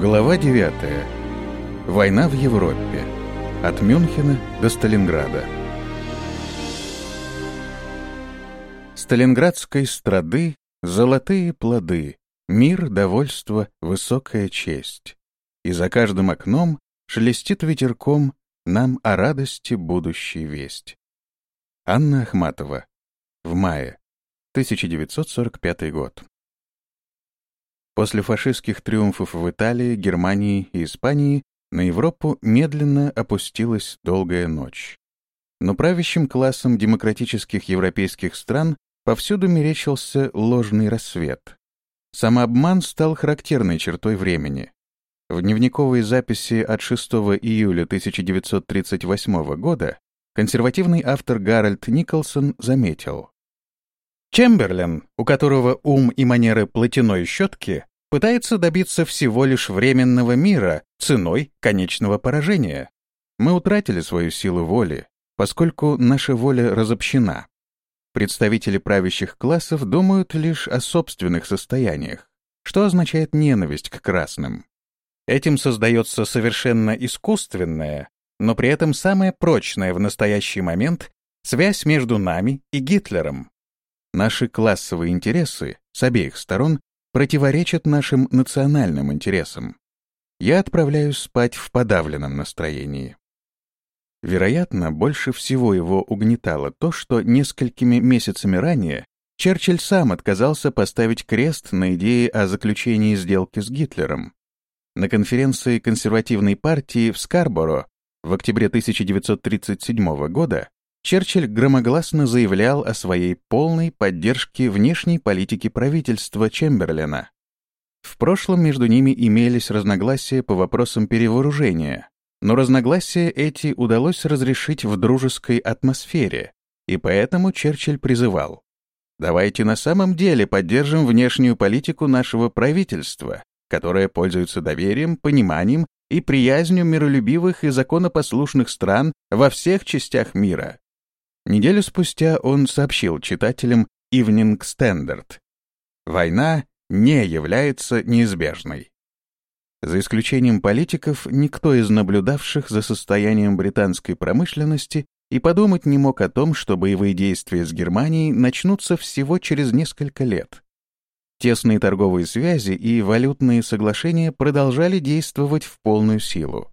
Глава 9. Война в Европе. От Мюнхена до Сталинграда. Сталинградской страды золотые плоды, мир, довольство, высокая честь. И за каждым окном шелестит ветерком нам о радости будущей весть. Анна Ахматова. В мае. 1945 год. После фашистских триумфов в Италии, Германии и Испании на Европу медленно опустилась долгая ночь. Но правящим классом демократических европейских стран повсюду мерещился ложный рассвет. Самообман стал характерной чертой времени. В дневниковой записи от 6 июля 1938 года консервативный автор Гарольд Николсон заметил. Чемберлен, у которого ум и манеры платяной щетки, пытается добиться всего лишь временного мира ценой конечного поражения. Мы утратили свою силу воли, поскольку наша воля разобщена. Представители правящих классов думают лишь о собственных состояниях, что означает ненависть к красным. Этим создается совершенно искусственная, но при этом самая прочная в настоящий момент связь между нами и Гитлером. Наши классовые интересы с обеих сторон противоречат нашим национальным интересам. Я отправляюсь спать в подавленном настроении. Вероятно, больше всего его угнетало то, что несколькими месяцами ранее Черчилль сам отказался поставить крест на идее о заключении сделки с Гитлером. На конференции консервативной партии в Скарборо в октябре 1937 года Черчилль громогласно заявлял о своей полной поддержке внешней политики правительства Чемберлена. В прошлом между ними имелись разногласия по вопросам перевооружения, но разногласия эти удалось разрешить в дружеской атмосфере, и поэтому Черчилль призывал «Давайте на самом деле поддержим внешнюю политику нашего правительства, которое пользуется доверием, пониманием и приязнью миролюбивых и законопослушных стран во всех частях мира. Неделю спустя он сообщил читателям Evening Standard. Война не является неизбежной. За исключением политиков, никто из наблюдавших за состоянием британской промышленности и подумать не мог о том, что боевые действия с Германией начнутся всего через несколько лет. Тесные торговые связи и валютные соглашения продолжали действовать в полную силу.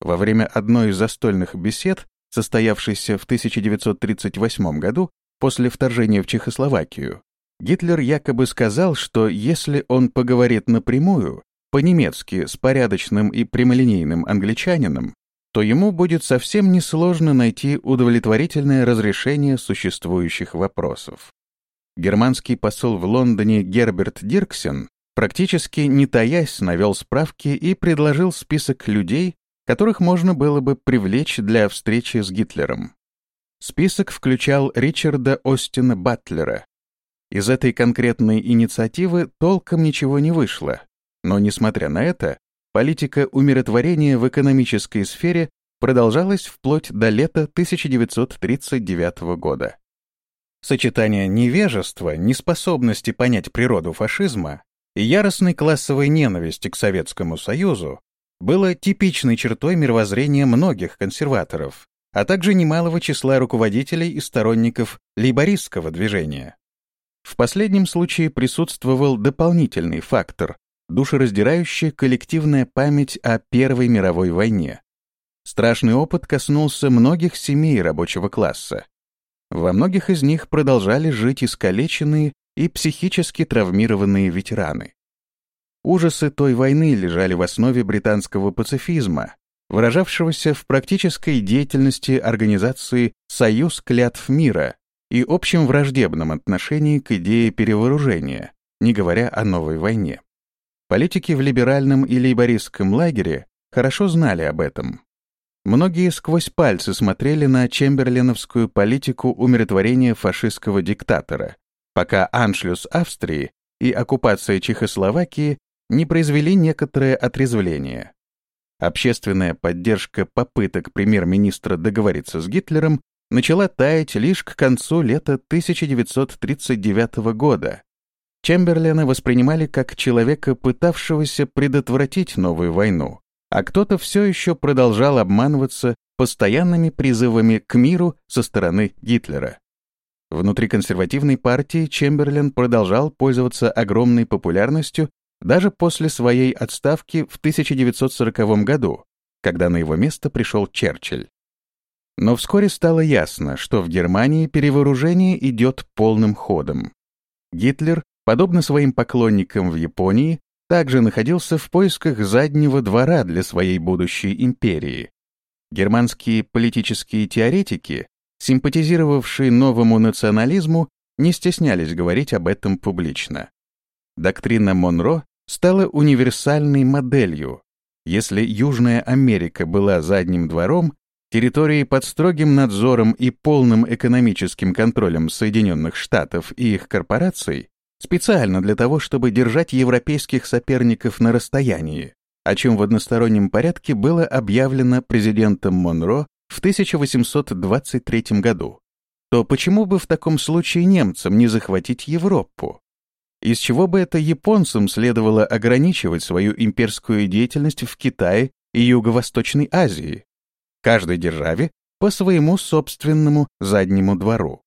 Во время одной из застольных бесед состоявшийся в 1938 году после вторжения в Чехословакию, Гитлер якобы сказал, что если он поговорит напрямую, по-немецки с порядочным и прямолинейным англичанином, то ему будет совсем несложно найти удовлетворительное разрешение существующих вопросов. Германский посол в Лондоне Герберт Дирксен практически не таясь навел справки и предложил список людей, которых можно было бы привлечь для встречи с Гитлером. Список включал Ричарда Остина Батлера. Из этой конкретной инициативы толком ничего не вышло, но, несмотря на это, политика умиротворения в экономической сфере продолжалась вплоть до лета 1939 года. Сочетание невежества, неспособности понять природу фашизма и яростной классовой ненависти к Советскому Союзу было типичной чертой мировоззрения многих консерваторов, а также немалого числа руководителей и сторонников лейбористского движения. В последнем случае присутствовал дополнительный фактор, душераздирающая коллективная память о Первой мировой войне. Страшный опыт коснулся многих семей рабочего класса. Во многих из них продолжали жить искалеченные и психически травмированные ветераны. Ужасы той войны лежали в основе британского пацифизма, выражавшегося в практической деятельности организации «Союз клятв мира» и общем враждебном отношении к идее перевооружения, не говоря о новой войне. Политики в либеральном и лейбористском лагере хорошо знали об этом. Многие сквозь пальцы смотрели на чемберленовскую политику умиротворения фашистского диктатора, пока аншлюс Австрии и оккупация Чехословакии не произвели некоторое отрезвление. Общественная поддержка попыток премьер-министра договориться с Гитлером начала таять лишь к концу лета 1939 года. Чемберлена воспринимали как человека, пытавшегося предотвратить новую войну, а кто-то все еще продолжал обманываться постоянными призывами к миру со стороны Гитлера. Внутри консервативной партии Чемберлен продолжал пользоваться огромной популярностью даже после своей отставки в 1940 году, когда на его место пришел Черчилль. Но вскоре стало ясно, что в Германии перевооружение идет полным ходом. Гитлер, подобно своим поклонникам в Японии, также находился в поисках заднего двора для своей будущей империи. Германские политические теоретики, симпатизировавшие новому национализму, не стеснялись говорить об этом публично. Доктрина Монро стала универсальной моделью. Если Южная Америка была задним двором, территорией под строгим надзором и полным экономическим контролем Соединенных Штатов и их корпораций, специально для того, чтобы держать европейских соперников на расстоянии, о чем в одностороннем порядке было объявлено президентом Монро в 1823 году, то почему бы в таком случае немцам не захватить Европу? Из чего бы это японцам следовало ограничивать свою имперскую деятельность в Китае и Юго-Восточной Азии? Каждой державе по своему собственному заднему двору.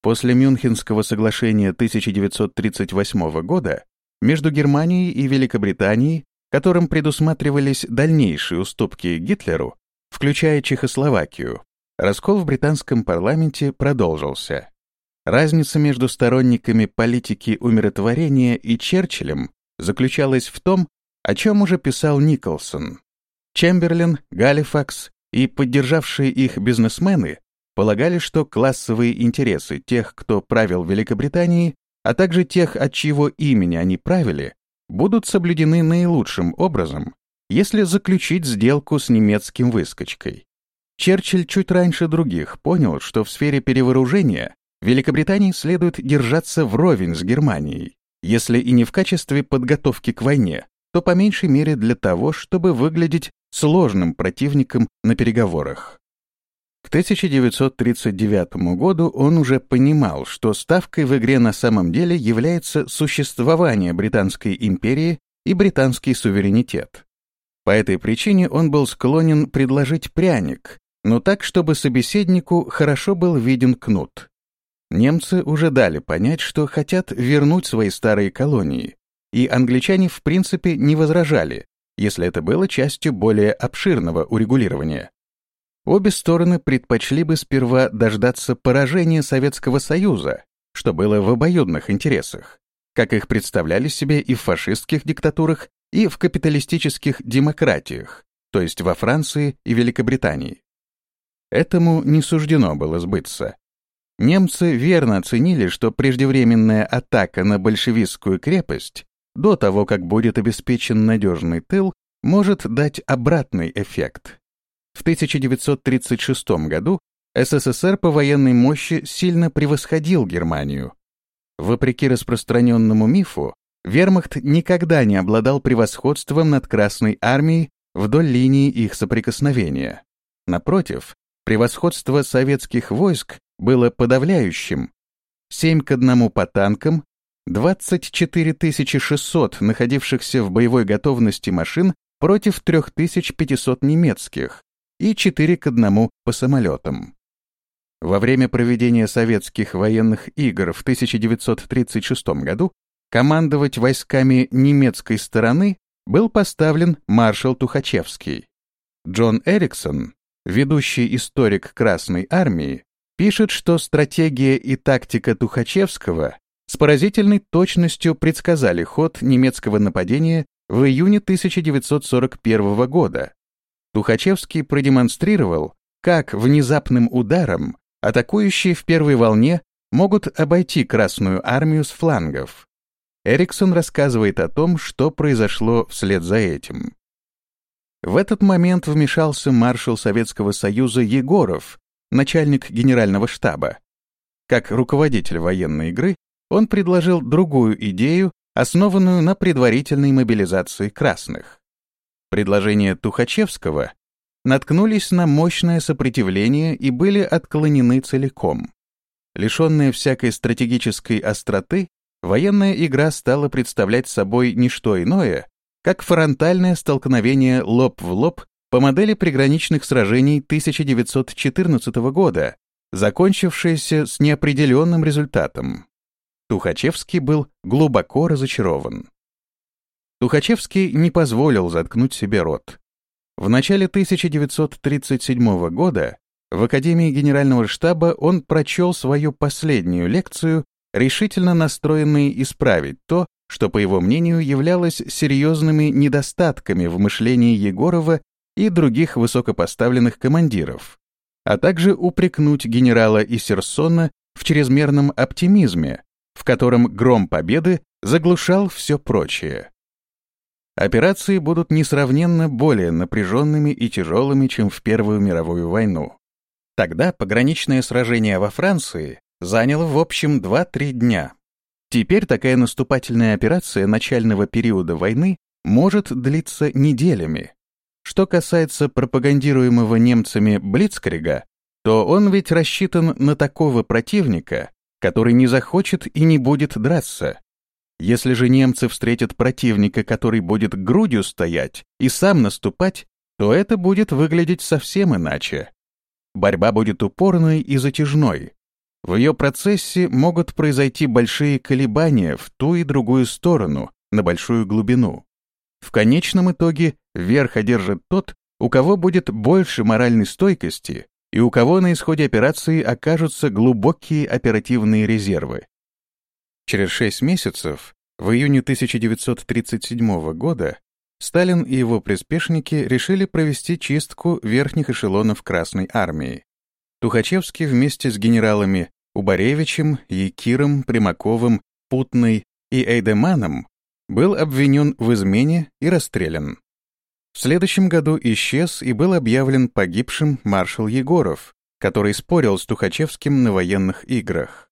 После Мюнхенского соглашения 1938 года между Германией и Великобританией, которым предусматривались дальнейшие уступки Гитлеру, включая Чехословакию, раскол в британском парламенте продолжился. Разница между сторонниками политики умиротворения и Черчиллем заключалась в том, о чем уже писал Николсон. Чемберлен, Галифакс и поддержавшие их бизнесмены полагали, что классовые интересы тех, кто правил Великобританией, а также тех, от чьего имени они правили, будут соблюдены наилучшим образом, если заключить сделку с немецким выскочкой. Черчилль чуть раньше других понял, что в сфере перевооружения Великобритании следует держаться вровень с Германией, если и не в качестве подготовки к войне, то по меньшей мере для того, чтобы выглядеть сложным противником на переговорах. К 1939 году он уже понимал, что ставкой в игре на самом деле является существование Британской империи и британский суверенитет. По этой причине он был склонен предложить пряник, но так, чтобы собеседнику хорошо был виден кнут. Немцы уже дали понять, что хотят вернуть свои старые колонии, и англичане в принципе не возражали, если это было частью более обширного урегулирования. Обе стороны предпочли бы сперва дождаться поражения Советского Союза, что было в обоюдных интересах, как их представляли себе и в фашистских диктатурах, и в капиталистических демократиях, то есть во Франции и Великобритании. Этому не суждено было сбыться. Немцы верно оценили, что преждевременная атака на большевистскую крепость до того, как будет обеспечен надежный тыл, может дать обратный эффект. В 1936 году СССР по военной мощи сильно превосходил Германию. Вопреки распространенному мифу, вермахт никогда не обладал превосходством над Красной армией вдоль линии их соприкосновения. Напротив, превосходство советских войск было подавляющим. 7 к 1 по танкам, 24 600 находившихся в боевой готовности машин против 3500 немецких, и 4 к 1 по самолетам. Во время проведения советских военных игр в 1936 году командовать войсками немецкой стороны был поставлен маршал Тухачевский. Джон Эриксон, ведущий историк Красной Армии, пишет, что стратегия и тактика Тухачевского с поразительной точностью предсказали ход немецкого нападения в июне 1941 года, Тухачевский продемонстрировал, как внезапным ударом атакующие в первой волне могут обойти Красную армию с флангов. Эриксон рассказывает о том, что произошло вслед за этим. В этот момент вмешался маршал Советского Союза Егоров, начальник генерального штаба. Как руководитель военной игры, он предложил другую идею, основанную на предварительной мобилизации красных. Предложения Тухачевского наткнулись на мощное сопротивление и были отклонены целиком. Лишенные всякой стратегической остроты, военная игра стала представлять собой не что иное, как фронтальное столкновение лоб в лоб по модели приграничных сражений 1914 года, закончившееся с неопределенным результатом. Тухачевский был глубоко разочарован. Тухачевский не позволил заткнуть себе рот. В начале 1937 года в Академии Генерального штаба он прочел свою последнюю лекцию, решительно настроенный исправить то, что, по его мнению, являлось серьезными недостатками в мышлении Егорова и других высокопоставленных командиров, а также упрекнуть генерала Исерсона в чрезмерном оптимизме, в котором гром победы заглушал все прочее. Операции будут несравненно более напряженными и тяжелыми, чем в Первую мировую войну. Тогда пограничное сражение во Франции заняло в общем 2-3 дня. Теперь такая наступательная операция начального периода войны может длиться неделями. Что касается пропагандируемого немцами Блицкрига, то он ведь рассчитан на такого противника, который не захочет и не будет драться, если же немцы встретят противника, который будет грудью стоять и сам наступать, то это будет выглядеть совсем иначе. Борьба будет упорной и затяжной. В ее процессе могут произойти большие колебания в ту и другую сторону, на большую глубину. В конечном итоге верх одержит тот, у кого будет больше моральной стойкости и у кого на исходе операции окажутся глубокие оперативные резервы. Через шесть месяцев, в июне 1937 года, Сталин и его приспешники решили провести чистку верхних эшелонов Красной Армии. Тухачевский вместе с генералами Убаревичем, Якиром, Примаковым, Путной и Эйдеманом был обвинен в измене и расстрелян. В следующем году исчез и был объявлен погибшим маршал Егоров, который спорил с Тухачевским на военных играх.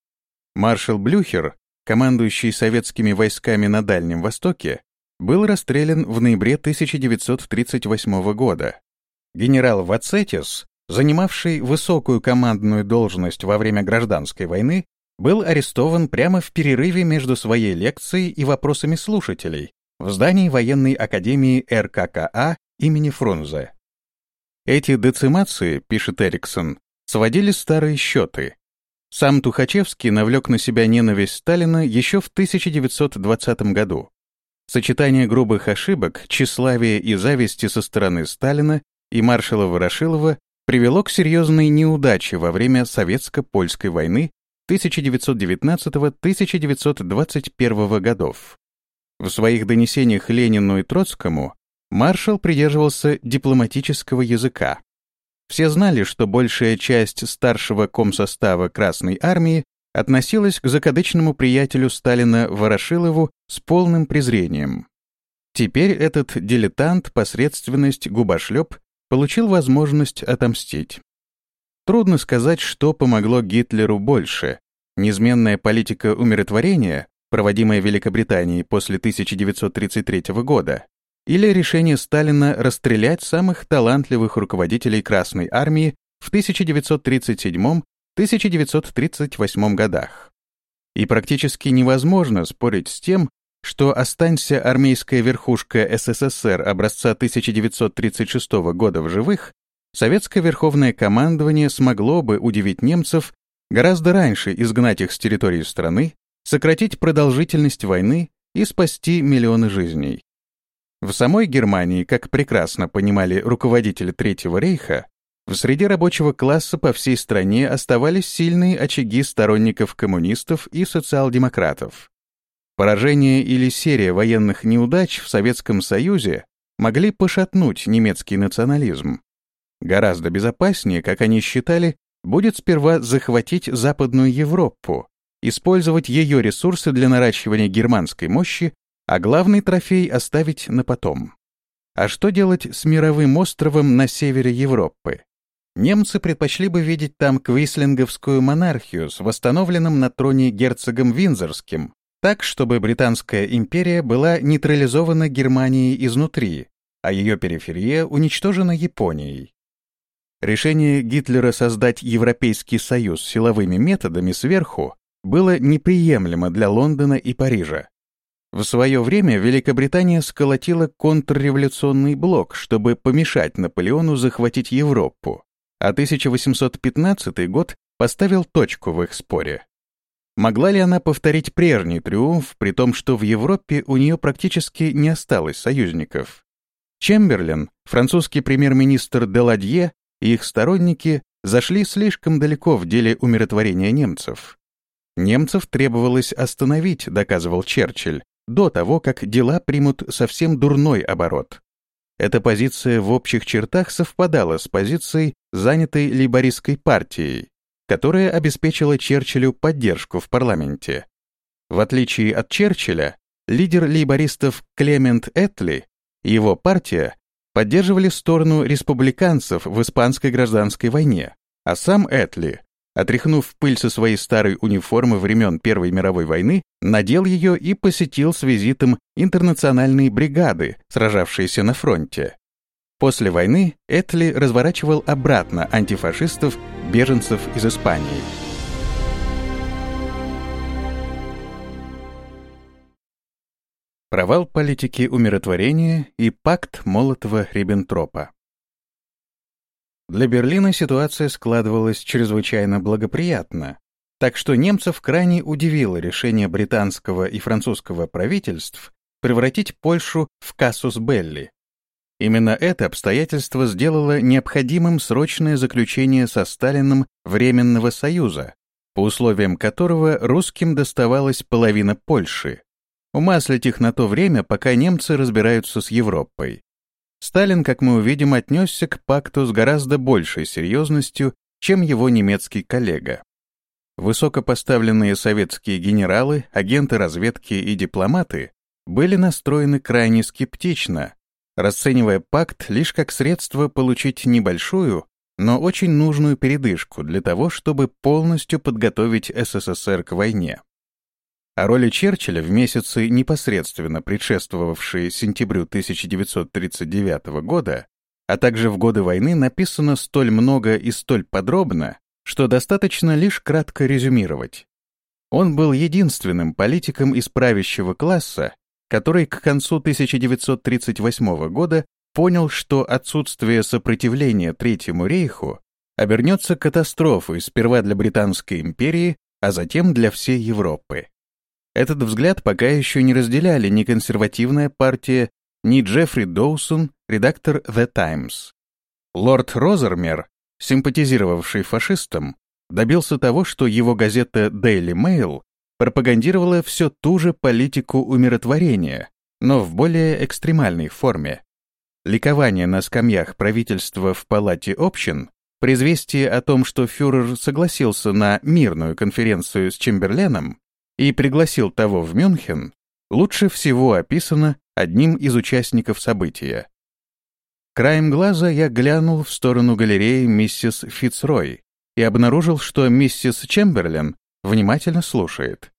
Маршал Блюхер командующий советскими войсками на Дальнем Востоке, был расстрелян в ноябре 1938 года. Генерал Вацетис, занимавший высокую командную должность во время гражданской войны, был арестован прямо в перерыве между своей лекцией и вопросами слушателей в здании военной академии РККА имени Фрунзе. Эти децимации, пишет Эриксон, сводили старые счеты, сам Тухачевский навлек на себя ненависть Сталина еще в 1920 году. Сочетание грубых ошибок, тщеславия и зависти со стороны Сталина и маршала Ворошилова привело к серьезной неудаче во время Советско-Польской войны 1919-1921 годов. В своих донесениях Ленину и Троцкому маршал придерживался дипломатического языка, все знали, что большая часть старшего комсостава Красной Армии относилась к закадычному приятелю Сталина Ворошилову с полным презрением. Теперь этот дилетант, посредственность, губошлеп получил возможность отомстить. Трудно сказать, что помогло Гитлеру больше — неизменная политика умиротворения, проводимая Великобританией после 1933 года, или решение Сталина расстрелять самых талантливых руководителей Красной Армии в 1937-1938 годах. И практически невозможно спорить с тем, что останься армейская верхушка СССР образца 1936 года в живых, советское верховное командование смогло бы удивить немцев гораздо раньше изгнать их с территории страны, сократить продолжительность войны и спасти миллионы жизней. В самой Германии, как прекрасно понимали руководители Третьего рейха, в среде рабочего класса по всей стране оставались сильные очаги сторонников коммунистов и социал-демократов. Поражение или серия военных неудач в Советском Союзе могли пошатнуть немецкий национализм. Гораздо безопаснее, как они считали, будет сперва захватить Западную Европу, использовать ее ресурсы для наращивания германской мощи а главный трофей оставить на потом. А что делать с мировым островом на севере Европы? Немцы предпочли бы видеть там квислинговскую монархию с восстановленным на троне герцогом Винзорским, так, чтобы Британская империя была нейтрализована Германией изнутри, а ее периферия уничтожена Японией. Решение Гитлера создать Европейский союз силовыми методами сверху было неприемлемо для Лондона и Парижа. В свое время Великобритания сколотила контрреволюционный блок, чтобы помешать Наполеону захватить Европу, а 1815 год поставил точку в их споре. Могла ли она повторить прежний триумф, при том, что в Европе у нее практически не осталось союзников? Чемберлен, французский премьер-министр Деладье их сторонники зашли слишком далеко в деле умиротворения немцев. Немцев требовалось остановить, доказывал Черчилль, до того, как дела примут совсем дурной оборот. Эта позиция в общих чертах совпадала с позицией, занятой лейбористской партией, которая обеспечила Черчиллю поддержку в парламенте. В отличие от Черчилля, лидер лейбористов Клемент Этли и его партия поддерживали сторону республиканцев в испанской гражданской войне, а сам Этли Отряхнув пыль со своей старой униформы времен Первой мировой войны, надел ее и посетил с визитом интернациональные бригады, сражавшиеся на фронте. После войны Этли разворачивал обратно антифашистов, беженцев из Испании. Провал политики умиротворения и пакт Молотова-Риббентропа для Берлина ситуация складывалась чрезвычайно благоприятно, так что немцев крайне удивило решение британского и французского правительств превратить Польшу в кассус белли. Именно это обстоятельство сделало необходимым срочное заключение со Сталиным Временного Союза, по условиям которого русским доставалась половина Польши. Умаслить их на то время, пока немцы разбираются с Европой. Сталин, как мы увидим, отнесся к пакту с гораздо большей серьезностью, чем его немецкий коллега. Высокопоставленные советские генералы, агенты разведки и дипломаты были настроены крайне скептично, расценивая пакт лишь как средство получить небольшую, но очень нужную передышку для того, чтобы полностью подготовить СССР к войне. О роли Черчилля в месяцы, непосредственно предшествовавшие сентябрю 1939 года, а также в годы войны написано столь много и столь подробно, что достаточно лишь кратко резюмировать. Он был единственным политиком из правящего класса, который к концу 1938 года понял, что отсутствие сопротивления Третьему рейху обернется катастрофой сперва для Британской империи, а затем для всей Европы. Этот взгляд пока еще не разделяли ни консервативная партия, ни Джеффри Доусон, редактор The Times. Лорд Розермер, симпатизировавший фашистам, добился того, что его газета Daily Mail пропагандировала все ту же политику умиротворения, но в более экстремальной форме. Ликование на скамьях правительства в Палате общин при известии о том, что фюрер согласился на мирную конференцию с Чемберленом, и пригласил того в Мюнхен, лучше всего описано одним из участников события. Краем глаза я глянул в сторону галереи миссис Фицрой и обнаружил, что миссис Чемберлен внимательно слушает.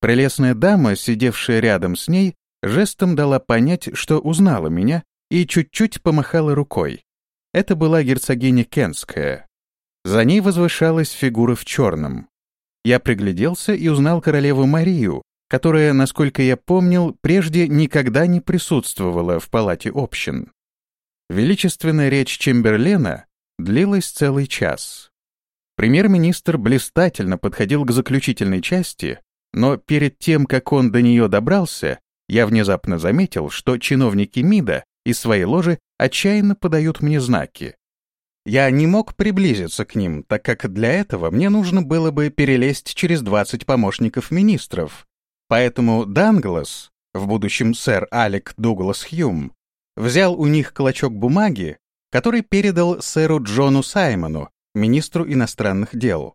Прелестная дама, сидевшая рядом с ней, жестом дала понять, что узнала меня, и чуть-чуть помахала рукой. Это была герцогиня Кенская. За ней возвышалась фигура в черном. Я пригляделся и узнал королеву Марию, которая, насколько я помнил, прежде никогда не присутствовала в палате общин. Величественная речь Чемберлена длилась целый час. Премьер-министр блистательно подходил к заключительной части, но перед тем, как он до нее добрался, я внезапно заметил, что чиновники МИДа из своей ложи отчаянно подают мне знаки. Я не мог приблизиться к ним, так как для этого мне нужно было бы перелезть через 20 помощников министров. Поэтому Данглас, в будущем сэр Алек Дуглас Хьюм, взял у них клочок бумаги, который передал сэру Джону Саймону, министру иностранных дел.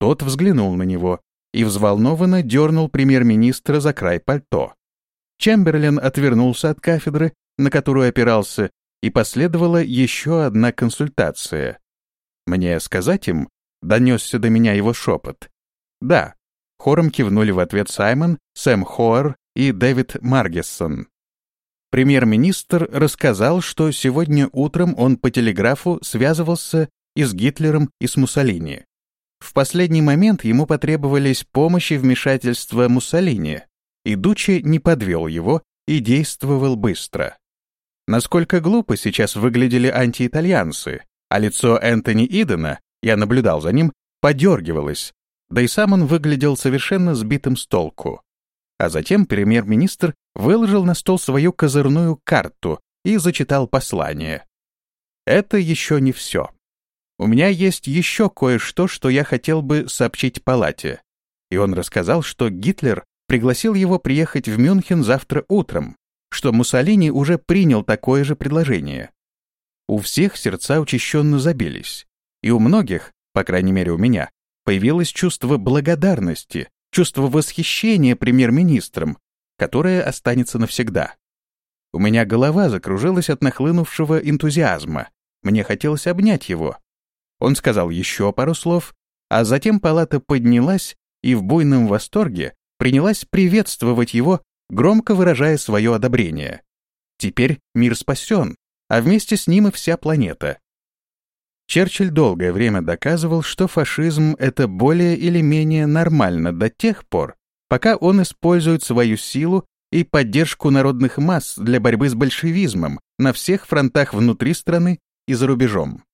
Тот взглянул на него и взволнованно дернул премьер-министра за край пальто. Чемберлен отвернулся от кафедры, на которую опирался, и последовала еще одна консультация. Мне сказать им, донесся до меня его шепот. Да, хором кивнули в ответ Саймон, Сэм Хоар и Дэвид Маргессон. Премьер-министр рассказал, что сегодня утром он по телеграфу связывался и с Гитлером, и с Муссолини. В последний момент ему потребовались помощи вмешательства Муссолини, и Дучи не подвел его и действовал быстро. Насколько глупо сейчас выглядели антиитальянцы, а лицо Энтони Идена, я наблюдал за ним, подергивалось, да и сам он выглядел совершенно сбитым с толку. А затем премьер-министр выложил на стол свою козырную карту и зачитал послание. Это еще не все. У меня есть еще кое-что, что я хотел бы сообщить палате. И он рассказал, что Гитлер пригласил его приехать в Мюнхен завтра утром, что Муссолини уже принял такое же предложение. У всех сердца учащенно забились, и у многих, по крайней мере у меня, появилось чувство благодарности, чувство восхищения премьер-министром, которое останется навсегда. У меня голова закружилась от нахлынувшего энтузиазма. Мне хотелось обнять его. Он сказал еще пару слов, а затем палата поднялась и в буйном восторге принялась приветствовать его, громко выражая свое одобрение. Теперь мир спасен, а вместе с ним и вся планета. Черчилль долгое время доказывал, что фашизм — это более или менее нормально до тех пор, пока он использует свою силу и поддержку народных масс для борьбы с большевизмом на всех фронтах внутри страны и за рубежом.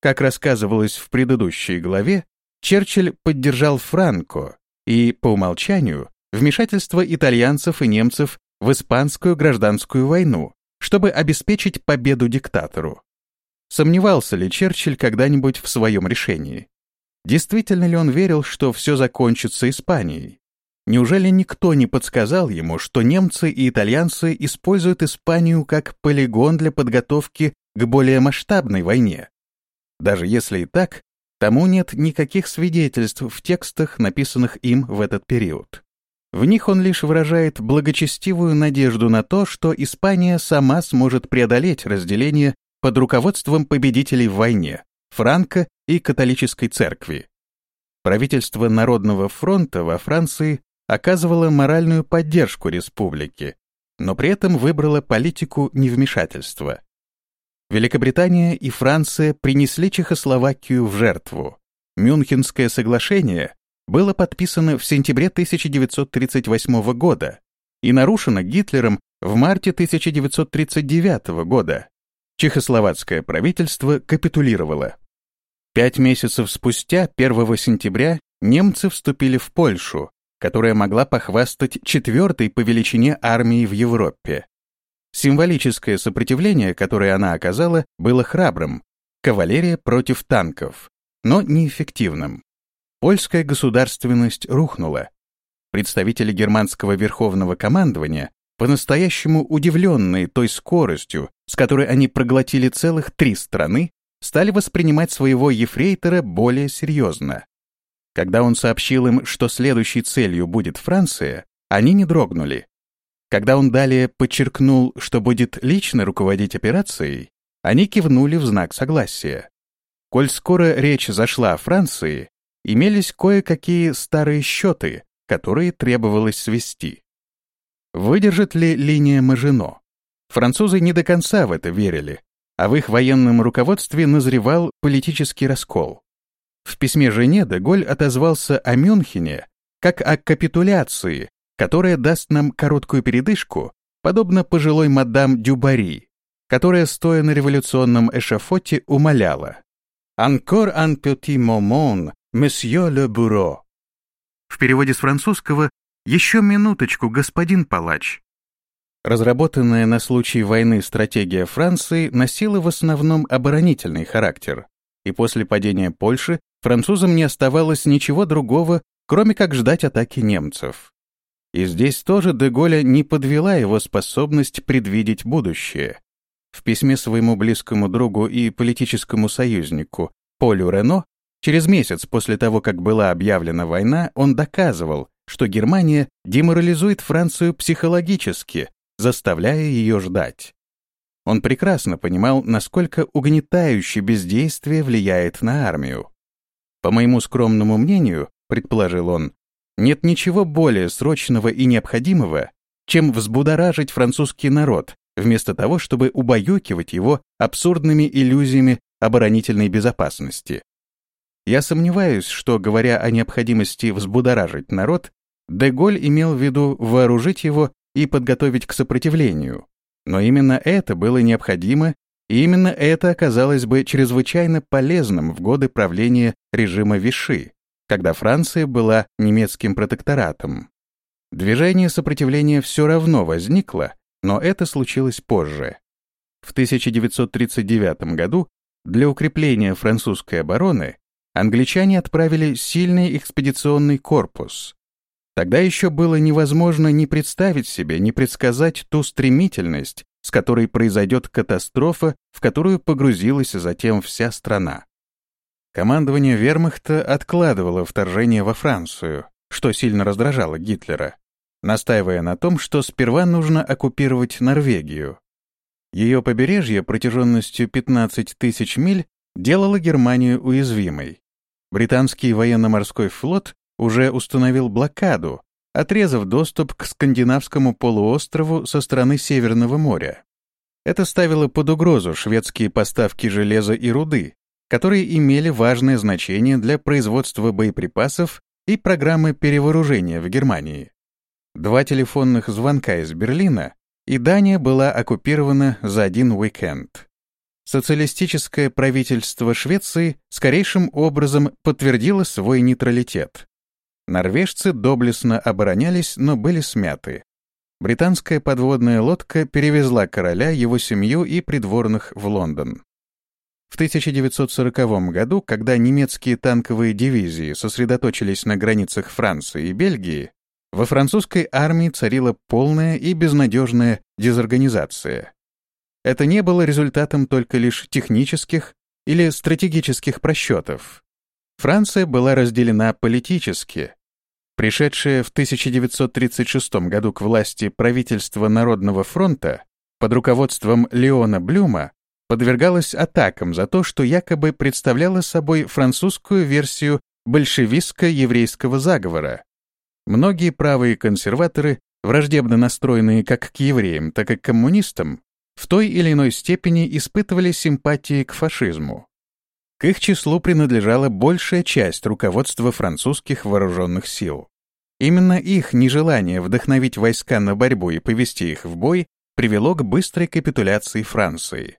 Как рассказывалось в предыдущей главе, Черчилль поддержал Франко и, по умолчанию, вмешательство итальянцев и немцев в испанскую гражданскую войну, чтобы обеспечить победу диктатору. Сомневался ли Черчилль когда-нибудь в своем решении? Действительно ли он верил, что все закончится Испанией? Неужели никто не подсказал ему, что немцы и итальянцы используют Испанию как полигон для подготовки к более масштабной войне? Даже если и так, тому нет никаких свидетельств в текстах, написанных им в этот период. В них он лишь выражает благочестивую надежду на то, что Испания сама сможет преодолеть разделение под руководством победителей в войне, Франко и католической церкви. Правительство Народного фронта во Франции оказывало моральную поддержку республике, но при этом выбрало политику невмешательства. Великобритания и Франция принесли Чехословакию в жертву. Мюнхенское соглашение было подписано в сентябре 1938 года и нарушено Гитлером в марте 1939 года, чехословацкое правительство капитулировало. Пять месяцев спустя, 1 сентября, немцы вступили в Польшу, которая могла похвастать четвертой по величине армией в Европе. Символическое сопротивление, которое она оказала, было храбрым, кавалерия против танков, но неэффективным. Польская государственность рухнула. Представители германского верховного командования по-настоящему удивленные той скоростью, с которой они проглотили целых три страны, стали воспринимать своего ефрейтора более серьезно. Когда он сообщил им, что следующей целью будет Франция, они не дрогнули. Когда он далее подчеркнул, что будет лично руководить операцией, они кивнули в знак согласия. Коль скоро речь зашла о Франции, имелись кое-какие старые счеты, которые требовалось свести. Выдержит ли линия Мажино? Французы не до конца в это верили, а в их военном руководстве назревал политический раскол. В письме жене Деголь отозвался о Мюнхене как о капитуляции, которая даст нам короткую передышку, подобно пожилой мадам Дюбари, которая, стоя на революционном эшафоте, умоляла «Encore un petit moment, monsieur le bureau». В переводе с французского еще минуточку, господин палач. Разработанная на случай войны стратегия Франции носила в основном оборонительный характер, и после падения Польши французам не оставалось ничего другого, кроме как ждать атаки немцев. И здесь тоже Деголя не подвела его способность предвидеть будущее. В письме своему близкому другу и политическому союзнику Полю Рено через месяц после того, как была объявлена война, он доказывал, что Германия деморализует Францию психологически, заставляя ее ждать. Он прекрасно понимал, насколько угнетающе бездействие влияет на армию. По моему скромному мнению, предположил он, нет ничего более срочного и необходимого, чем взбудоражить французский народ, вместо того, чтобы убаюкивать его абсурдными иллюзиями оборонительной безопасности. Я сомневаюсь, что, говоря о необходимости взбудоражить народ, Деголь имел в виду вооружить его и подготовить к сопротивлению. Но именно это было необходимо, и именно это оказалось бы чрезвычайно полезным в годы правления режима Виши, когда Франция была немецким протекторатом. Движение сопротивления все равно возникло, но это случилось позже. В 1939 году для укрепления французской обороны англичане отправили сильный экспедиционный корпус. Тогда еще было невозможно ни представить себе, ни предсказать ту стремительность, с которой произойдет катастрофа, в которую погрузилась затем вся страна. Командование вермахта откладывало вторжение во Францию, что сильно раздражало Гитлера, настаивая на том, что сперва нужно оккупировать Норвегию. Ее побережье протяженностью 15 тысяч миль делало Германию уязвимой. Британский военно-морской флот уже установил блокаду, отрезав доступ к скандинавскому полуострову со стороны Северного моря. Это ставило под угрозу шведские поставки железа и руды, которые имели важное значение для производства боеприпасов и программы перевооружения в Германии. Два телефонных звонка из Берлина, и Дания была оккупирована за один уикенд. Социалистическое правительство Швеции скорейшим образом подтвердило свой нейтралитет. Норвежцы доблестно оборонялись, но были смяты. Британская подводная лодка перевезла короля, его семью и придворных в Лондон. В 1940 году, когда немецкие танковые дивизии сосредоточились на границах Франции и Бельгии, во французской армии царила полная и безнадежная дезорганизация. Это не было результатом только лишь технических или стратегических просчетов. Франция была разделена политически. Пришедшее в 1936 году к власти правительство Народного фронта под руководством Леона Блюма подвергалось атакам за то, что якобы представляло собой французскую версию большевистско-еврейского заговора, Многие правые консерваторы, враждебно настроенные как к евреям, так и к коммунистам, в той или иной степени испытывали симпатии к фашизму. К их числу принадлежала большая часть руководства французских вооруженных сил. Именно их нежелание вдохновить войска на борьбу и повести их в бой привело к быстрой капитуляции Франции.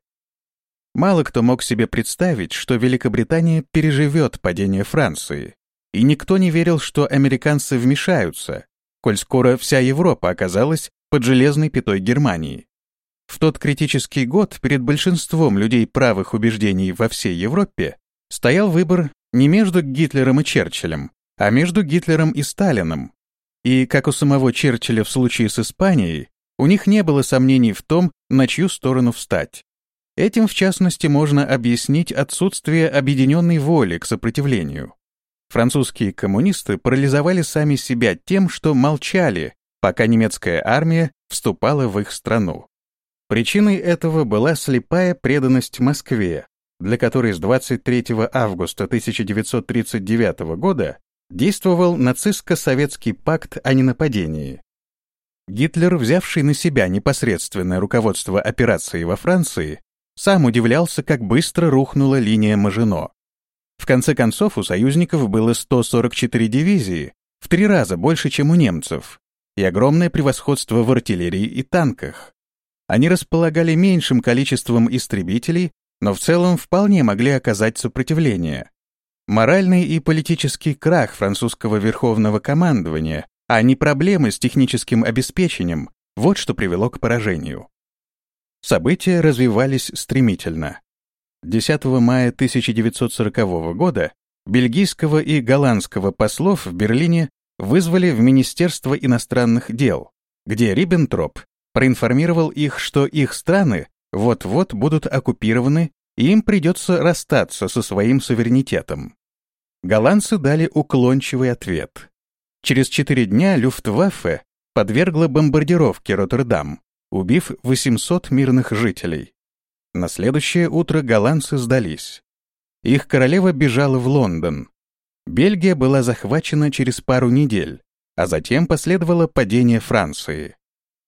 Мало кто мог себе представить, что Великобритания переживет падение Франции, и никто не верил, что американцы вмешаются, коль скоро вся Европа оказалась под железной пятой Германии. В тот критический год перед большинством людей правых убеждений во всей Европе стоял выбор не между Гитлером и Черчиллем, а между Гитлером и Сталином. И, как у самого Черчилля в случае с Испанией, у них не было сомнений в том, на чью сторону встать. Этим, в частности, можно объяснить отсутствие объединенной воли к сопротивлению. Французские коммунисты парализовали сами себя тем, что молчали, пока немецкая армия вступала в их страну. Причиной этого была слепая преданность Москве, для которой с 23 августа 1939 года действовал нацистско-советский пакт о ненападении. Гитлер, взявший на себя непосредственное руководство операцией во Франции, сам удивлялся, как быстро рухнула линия Мажино. В конце концов, у союзников было 144 дивизии, в три раза больше, чем у немцев, и огромное превосходство в артиллерии и танках. Они располагали меньшим количеством истребителей, но в целом вполне могли оказать сопротивление. Моральный и политический крах французского верховного командования, а не проблемы с техническим обеспечением, вот что привело к поражению. События развивались стремительно. 10 мая 1940 года бельгийского и голландского послов в Берлине вызвали в Министерство иностранных дел, где Риббентроп проинформировал их, что их страны вот-вот будут оккупированы и им придется расстаться со своим суверенитетом. Голландцы дали уклончивый ответ. Через четыре дня Люфтваффе подвергла бомбардировке Роттердам, убив 800 мирных жителей. На следующее утро голландцы сдались. Их королева бежала в Лондон. Бельгия была захвачена через пару недель, а затем последовало падение Франции.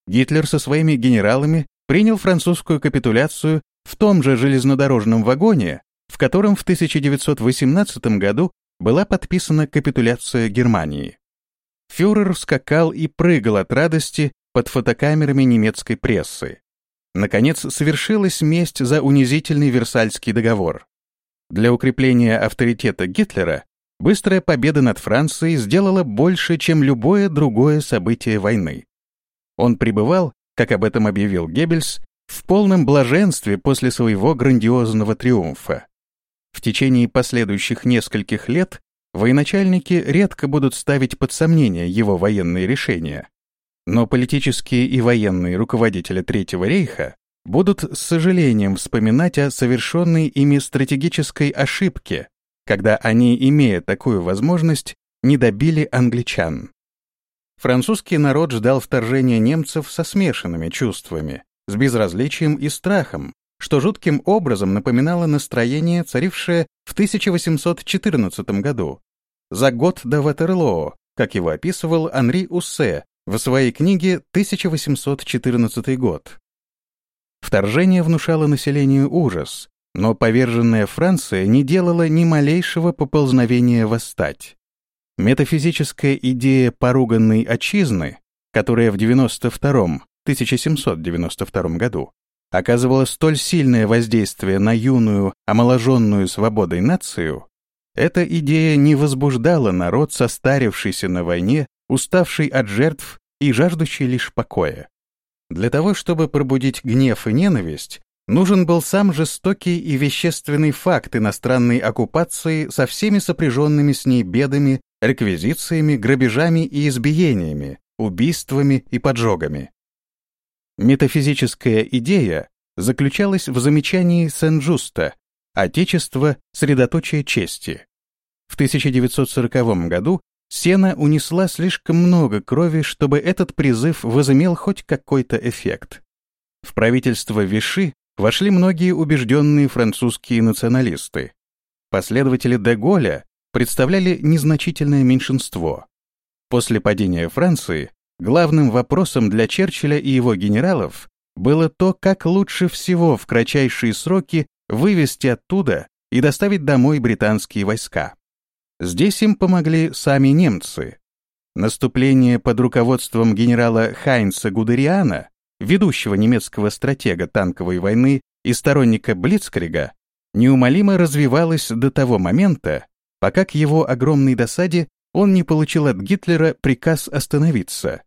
Гитлер со своими генералами принял французскую капитуляцию в том же железнодорожном вагоне, в котором в 1918 году была подписана капитуляция Германии. Фюрер скакал и прыгал от радости под фотокамерами немецкой прессы. Наконец, совершилась месть за унизительный Версальский договор. Для укрепления авторитета Гитлера быстрая победа над Францией сделала больше, чем любое другое событие войны. Он пребывал, как об этом объявил Геббельс, в полном блаженстве после своего грандиозного триумфа. В течение последующих нескольких лет военачальники редко будут ставить под сомнение его военные решения. Но политические и военные руководители Третьего рейха будут с сожалением вспоминать о совершенной ими стратегической ошибке, когда они, имея такую возможность, не добили англичан. Французский народ ждал вторжения немцев со смешанными чувствами, с безразличием и страхом, что жутким образом напоминало настроение, царившее в 1814 году, за год до Ватерлоо, как его описывал Анри Уссе в своей книге «1814 год». Вторжение внушало населению ужас, но поверженная Франция не делала ни малейшего поползновения восстать. Метафизическая идея поруганной отчизны, которая в 92 1792 году оказывала столь сильное воздействие на юную, омоложенную свободой нацию, эта идея не возбуждала народ, состарившийся на войне, уставший от жертв и жаждущий лишь покоя. Для того, чтобы пробудить гнев и ненависть, нужен был сам жестокий и вещественный факт иностранной оккупации со всеми сопряженными с ней бедами, реквизициями, грабежами и избиениями, убийствами и поджогами. Метафизическая идея заключалась в замечании Сен-Жуста «Отечество — средоточие чести». В 1940 году Сена унесла слишком много крови, чтобы этот призыв возымел хоть какой-то эффект. В правительство Виши вошли многие убежденные французские националисты. Последователи де представляли незначительное меньшинство. После падения Франции Главным вопросом для Черчилля и его генералов было то, как лучше всего в кратчайшие сроки вывести оттуда и доставить домой британские войска. Здесь им помогли сами немцы. Наступление под руководством генерала Хайнца Гудериана, ведущего немецкого стратега танковой войны и сторонника Блицкрига, неумолимо развивалось до того момента, пока к его огромной досаде он не получил от Гитлера приказ остановиться.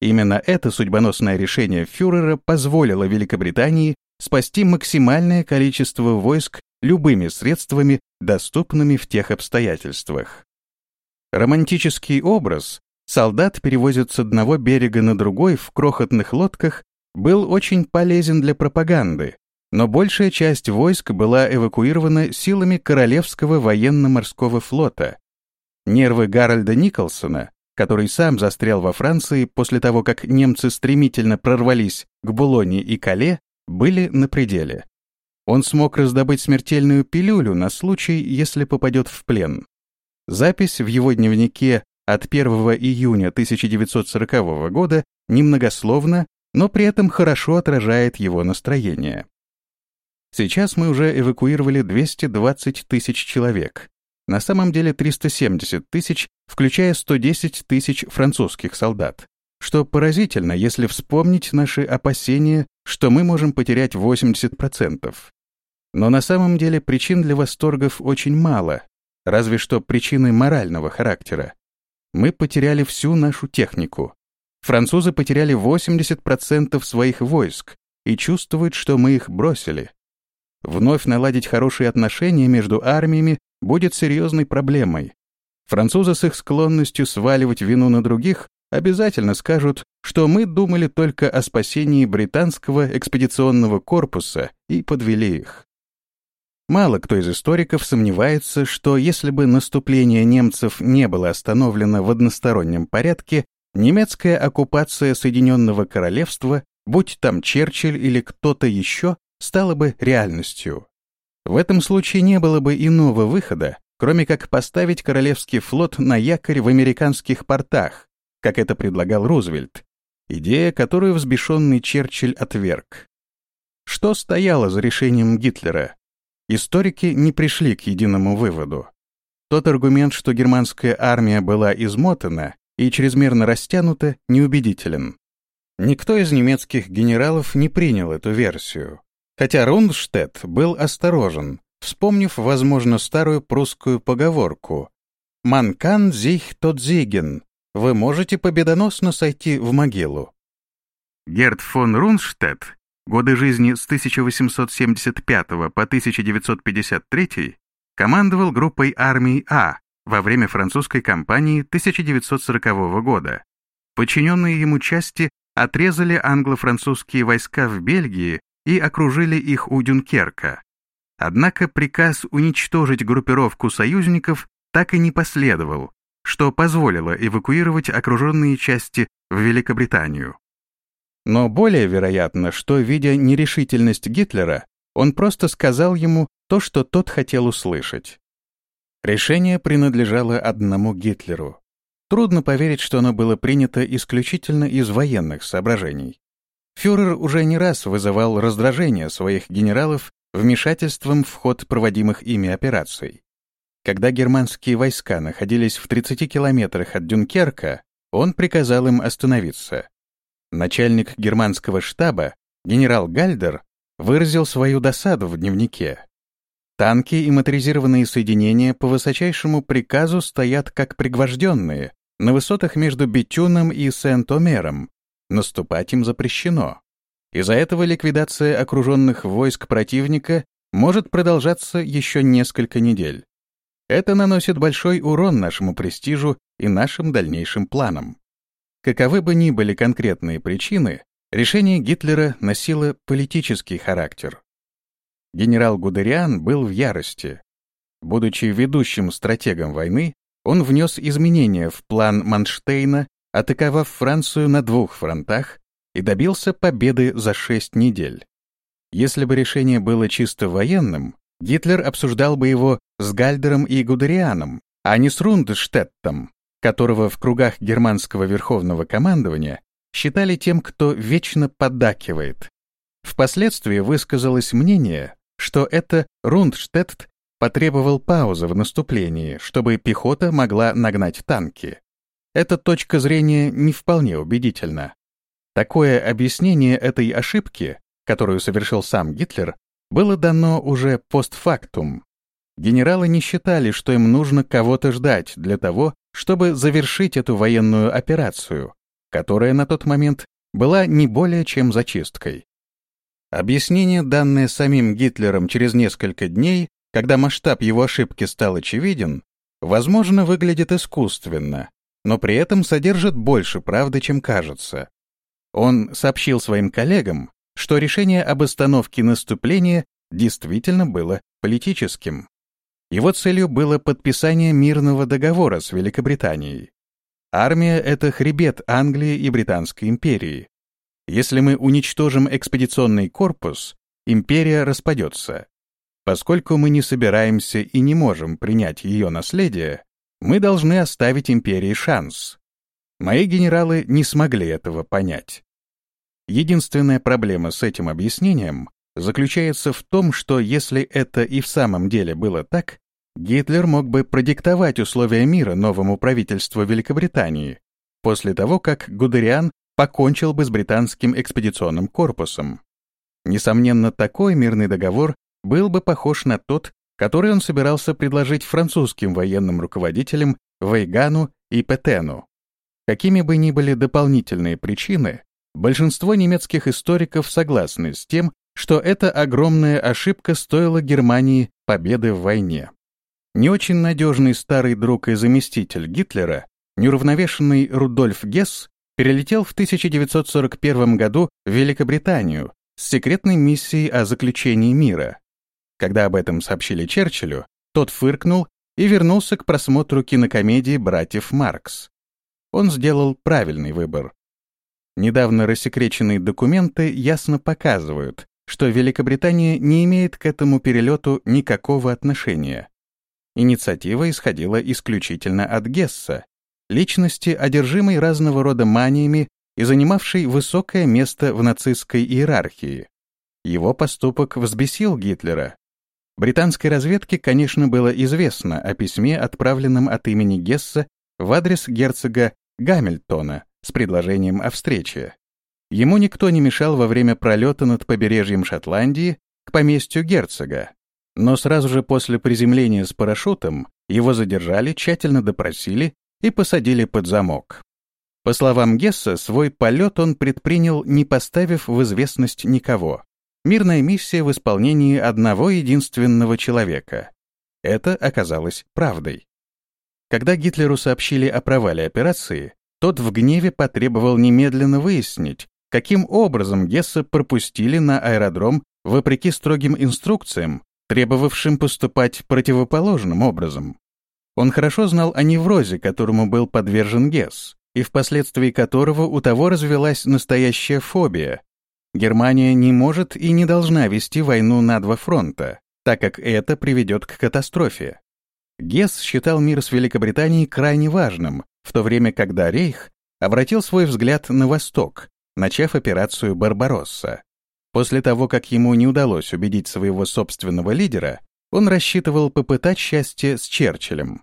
Именно это судьбоносное решение фюрера позволило Великобритании спасти максимальное количество войск любыми средствами, доступными в тех обстоятельствах. Романтический образ солдат перевозят с одного берега на другой в крохотных лодках был очень полезен для пропаганды, но большая часть войск была эвакуирована силами Королевского военно-морского флота, Нервы Гарольда Николсона, который сам застрял во Франции после того, как немцы стремительно прорвались к Булоне и Кале, были на пределе. Он смог раздобыть смертельную пилюлю на случай, если попадет в плен. Запись в его дневнике от 1 июня 1940 года немногословна, но при этом хорошо отражает его настроение. Сейчас мы уже эвакуировали 220 тысяч человек, на самом деле 370 тысяч, включая 110 тысяч французских солдат. Что поразительно, если вспомнить наши опасения, что мы можем потерять 80%. Но на самом деле причин для восторгов очень мало, разве что причины морального характера. Мы потеряли всю нашу технику. Французы потеряли 80% своих войск и чувствуют, что мы их бросили. Вновь наладить хорошие отношения между армиями будет серьезной проблемой. Французы с их склонностью сваливать вину на других обязательно скажут, что мы думали только о спасении британского экспедиционного корпуса и подвели их. Мало кто из историков сомневается, что если бы наступление немцев не было остановлено в одностороннем порядке, немецкая оккупация Соединенного Королевства, будь там Черчилль или кто-то еще, стала бы реальностью. В этом случае не было бы иного выхода, кроме как поставить Королевский флот на якорь в американских портах, как это предлагал Рузвельт, идея, которую взбешенный Черчилль отверг. Что стояло за решением Гитлера? историки не пришли к единому выводу. Тот аргумент, что германская армия была измотана и чрезмерно растянута, неубедителен. Никто из немецких генералов не принял эту версию, хотя Рундштедт был осторожен, вспомнив, возможно, старую прусскую поговорку «Man kann sich tot siegen» — «Вы можете победоносно сойти в могилу». Герд фон Рунштедт, годы жизни с 1875 по 1953, командовал группой армий А во время французской кампании 1940 года. Подчиненные ему части отрезали англо-французские войска в Бельгии и окружили их у Дюнкерка. Однако приказ уничтожить группировку союзников так и не последовал, что позволило эвакуировать окруженные части в Великобританию. Но более вероятно, что, видя нерешительность Гитлера, он просто сказал ему то, что тот хотел услышать. Решение принадлежало одному Гитлеру. Трудно поверить, что оно было принято исключительно из военных соображений. Фюрер уже не раз вызывал раздражение своих генералов вмешательством в ход проводимых ими операций. Когда германские войска находились в 30 километрах от Дюнкерка, он приказал им остановиться. Начальник германского штаба, генерал Гальдер, выразил свою досаду в дневнике. Танки и моторизированные соединения по высочайшему приказу стоят как пригвожденные на высотах между Бетюном и Сент-Омером. Наступать им запрещено. Из-за этого ликвидация окруженных войск противника может продолжаться еще несколько недель. Это наносит большой урон нашему престижу и нашим дальнейшим планам. Каковы бы ни были конкретные причины, решение Гитлера носило политический характер. Генерал Гудериан был в ярости. Будучи ведущим стратегом войны, он внес изменения в план Манштейна, атаковав Францию на двух фронтах и добился победы за шесть недель. Если бы решение было чисто военным, Гитлер обсуждал бы его с Гальдером и Гудерианом, а не с Рундштеттом, которого в кругах германского верховного командования считали тем, кто вечно поддакивает. Впоследствии высказалось мнение, что это Рундштетт потребовал паузы в наступлении, чтобы пехота могла нагнать танки. Эта точка зрения не вполне убедительна. Такое объяснение этой ошибки, которую совершил сам Гитлер, было дано уже постфактум. Генералы не считали, что им нужно кого-то ждать для того, чтобы завершить эту военную операцию, которая на тот момент была не более чем зачисткой. Объяснение, данное самим Гитлером через несколько дней, когда масштаб его ошибки стал очевиден, возможно, выглядит искусственно, но при этом содержит больше правды, чем кажется. Он сообщил своим коллегам, что решение об остановке наступления действительно было политическим. Его целью было подписание мирного договора с Великобританией. Армия — это хребет Англии и Британской империи. Если мы уничтожим экспедиционный корпус, империя распадется. Поскольку мы не собираемся и не можем принять ее наследие, мы должны оставить империи шанс. Мои генералы не смогли этого понять. Единственная проблема с этим объяснением заключается в том, что если это и в самом деле было так, Гитлер мог бы продиктовать условия мира новому правительству Великобритании после того, как Гудериан покончил бы с британским экспедиционным корпусом. Несомненно, такой мирный договор был бы похож на тот, который он собирался предложить французским военным руководителям Вейгану и Петену. Какими бы ни были дополнительные причины, большинство немецких историков согласны с тем, что эта огромная ошибка стоила Германии победы в войне. Не очень надежный старый друг и заместитель Гитлера, неуравновешенный Рудольф Гесс, перелетел в 1941 году в Великобританию с секретной миссией о заключении мира. Когда об этом сообщили Черчиллю, тот фыркнул и вернулся к просмотру кинокомедии «Братьев Маркс». Он сделал правильный выбор. Недавно рассекреченные документы ясно показывают, что Великобритания не имеет к этому перелету никакого отношения. Инициатива исходила исключительно от Гесса, личности, одержимой разного рода маниями и занимавшей высокое место в нацистской иерархии. Его поступок взбесил Гитлера. Британской разведке, конечно, было известно о письме, отправленном от имени Гесса в адрес герцога Гамильтона с предложением о встрече. Ему никто не мешал во время пролета над побережьем Шотландии к поместью герцога. Но сразу же после приземления с парашютом его задержали, тщательно допросили и посадили под замок. По словам Гесса, свой полет он предпринял, не поставив в известность никого. Мирная миссия в исполнении одного единственного человека. Это оказалось правдой. Когда Гитлеру сообщили о провале операции, тот в гневе потребовал немедленно выяснить, каким образом Гесса пропустили на аэродром вопреки строгим инструкциям, требовавшим поступать противоположным образом. Он хорошо знал о неврозе, которому был подвержен Гесс, и впоследствии которого у того развелась настоящая фобия. Германия не может и не должна вести войну на два фронта, так как это приведет к катастрофе. Гесс считал мир с Великобританией крайне важным, в то время когда Рейх обратил свой взгляд на восток, начав операцию «Барбаросса». После того, как ему не удалось убедить своего собственного лидера, он рассчитывал попытать счастье с Черчиллем.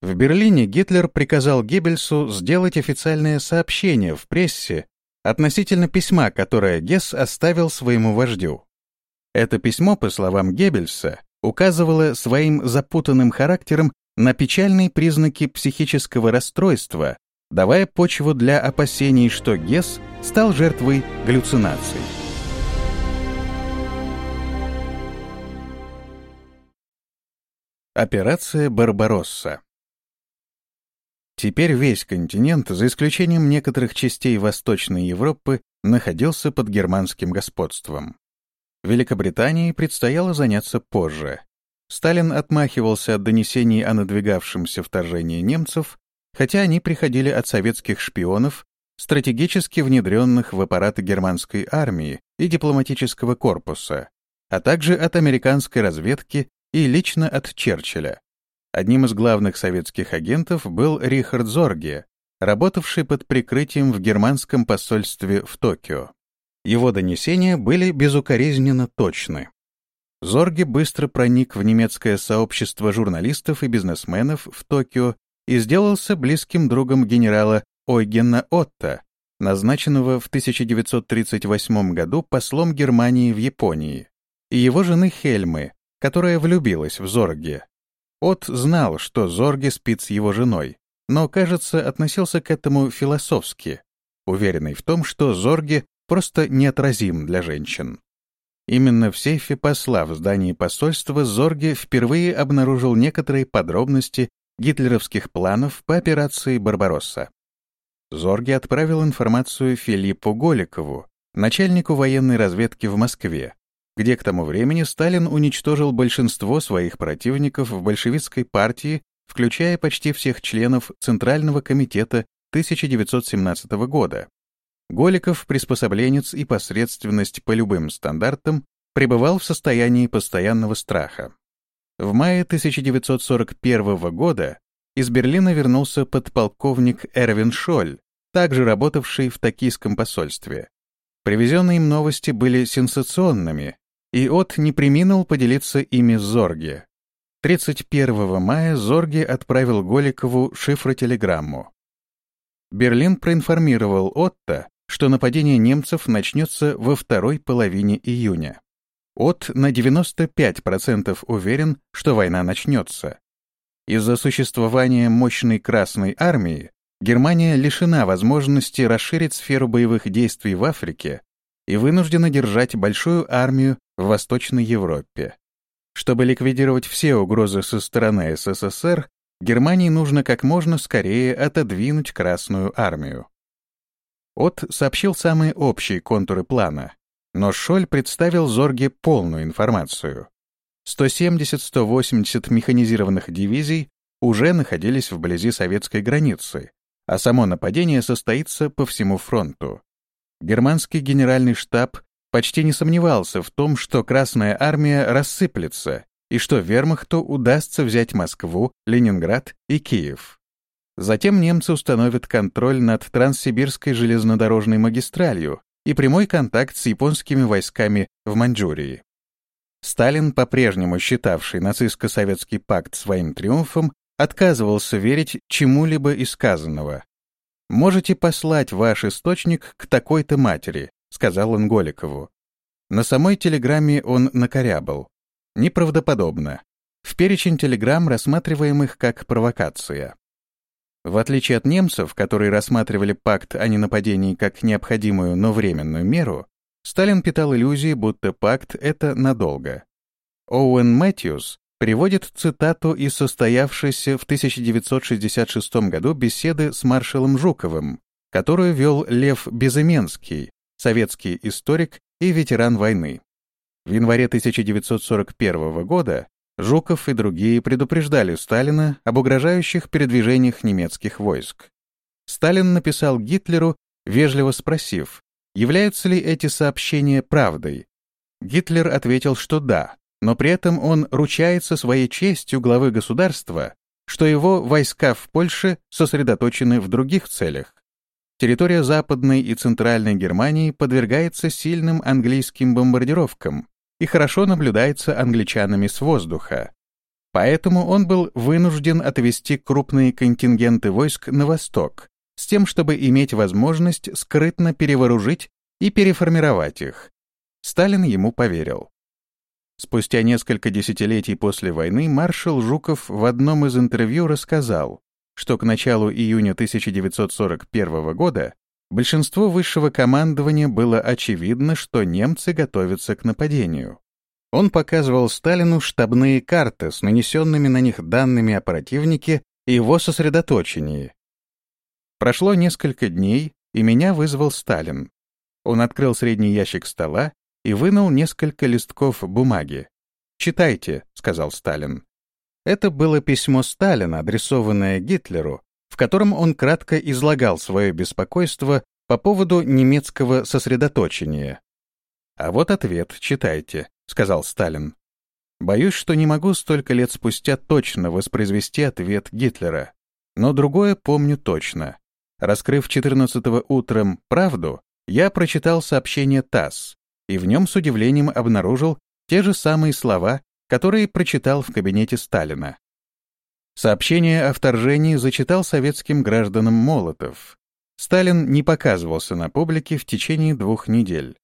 В Берлине Гитлер приказал Геббельсу сделать официальное сообщение в прессе относительно письма, которое Гесс оставил своему вождю. Это письмо, по словам Геббельса, указывало своим запутанным характером на печальные признаки психического расстройства, давая почву для опасений, что Гесс стал жертвой галлюцинаций. Операция «Барбаросса» Теперь весь континент, за исключением некоторых частей Восточной Европы, находился под германским господством. Великобритании предстояло заняться позже. Сталин отмахивался от донесений о надвигавшемся вторжении немцев, хотя они приходили от советских шпионов, стратегически внедренных в аппараты германской армии и дипломатического корпуса, а также от американской разведки и лично от Черчилля. Одним из главных советских агентов был Рихард Зорге, работавший под прикрытием в германском посольстве в Токио. Его донесения были безукоризненно точны. Зорге быстро проник в немецкое сообщество журналистов и бизнесменов в Токио и сделался близким другом генерала Ойгена Отто, назначенного в 1938 году послом Германии в Японии, и его жены Хельмы, которая влюбилась в Зорге. От знал, что Зорге спит с его женой, но, кажется, относился к этому философски, уверенный в том, что Зорге просто неотразим для женщин. Именно в сейфе посла в здании посольства Зорге впервые обнаружил некоторые подробности гитлеровских планов по операции «Барбаросса». Зорге отправил информацию Филиппу Голикову, начальнику военной разведки в Москве, где к тому времени Сталин уничтожил большинство своих противников в большевистской партии, включая почти всех членов Центрального комитета 1917 года. Голиков, приспособленец и посредственность по любым стандартам, пребывал в состоянии постоянного страха. В мае 1941 года из Берлина вернулся подполковник Эрвин Шоль, также работавший в токийском посольстве. Привезенные им новости были сенсационными, и От не приминул поделиться ими с Зорге. 31 мая Зорге отправил Голикову шифротелеграмму. Берлин проинформировал Отто, что нападение немцев начнется во второй половине июня. От на 95% уверен, что война начнется. Из-за существования мощной Красной армии Германия лишена возможности расширить сферу боевых действий в Африке и вынуждена держать большую армию в Восточной Европе. Чтобы ликвидировать все угрозы со стороны СССР, Германии нужно как можно скорее отодвинуть Красную армию. От сообщил самые общие контуры плана, но Шоль представил Зорге полную информацию. 170-180 механизированных дивизий уже находились вблизи советской границы, а само нападение состоится по всему фронту. Германский генеральный штаб почти не сомневался в том, что Красная Армия рассыплется и что вермахту удастся взять Москву, Ленинград и Киев. Затем немцы установят контроль над Транссибирской железнодорожной магистралью и прямой контакт с японскими войсками в Маньчжурии. Сталин, по-прежнему считавший нацистско-советский пакт своим триумфом, отказывался верить чему-либо из сказанного. «Можете послать ваш источник к такой-то матери», — сказал он Голикову. На самой телеграмме он накорябал. Неправдоподобно. В перечень телеграмм, рассматриваемых как провокация. В отличие от немцев, которые рассматривали пакт о ненападении как необходимую, но временную меру, Сталин питал иллюзии, будто пакт — это надолго. Оуэн Мэтьюс приводит цитату из состоявшейся в 1966 году беседы с маршалом Жуковым, которую вел Лев Безыменский, советский историк и ветеран войны. В январе 1941 года Жуков и другие предупреждали Сталина об угрожающих передвижениях немецких войск. Сталин написал Гитлеру, вежливо спросив, являются ли эти сообщения правдой. Гитлер ответил, что да, но при этом он ручается своей честью главы государства, что его войска в Польше сосредоточены в других целях. Территория Западной и Центральной Германии подвергается сильным английским бомбардировкам и хорошо наблюдается англичанами с воздуха. Поэтому он был вынужден отвести крупные контингенты войск на восток, с тем, чтобы иметь возможность скрытно перевооружить и переформировать их. Сталин ему поверил. Спустя несколько десятилетий после войны маршал Жуков в одном из интервью рассказал, что к началу июня 1941 года большинство высшего командования было очевидно, что немцы готовятся к нападению. Он показывал Сталину штабные карты с нанесенными на них данными о противнике и его сосредоточении. Прошло несколько дней, и меня вызвал Сталин. Он открыл средний ящик стола и вынул несколько листков бумаги. «Читайте», — сказал Сталин. Это было письмо Сталина, адресованное Гитлеру, в котором он кратко излагал свое беспокойство по поводу немецкого сосредоточения. «А вот ответ, читайте», — сказал Сталин. Боюсь, что не могу столько лет спустя точно воспроизвести ответ Гитлера. Но другое помню точно. Раскрыв 14 утром «Правду», я прочитал сообщение ТАСС, и в нем с удивлением обнаружил те же самые слова, которые прочитал в кабинете Сталина. Сообщение о вторжении зачитал советским гражданам Молотов. Сталин не показывался на публике в течение двух недель.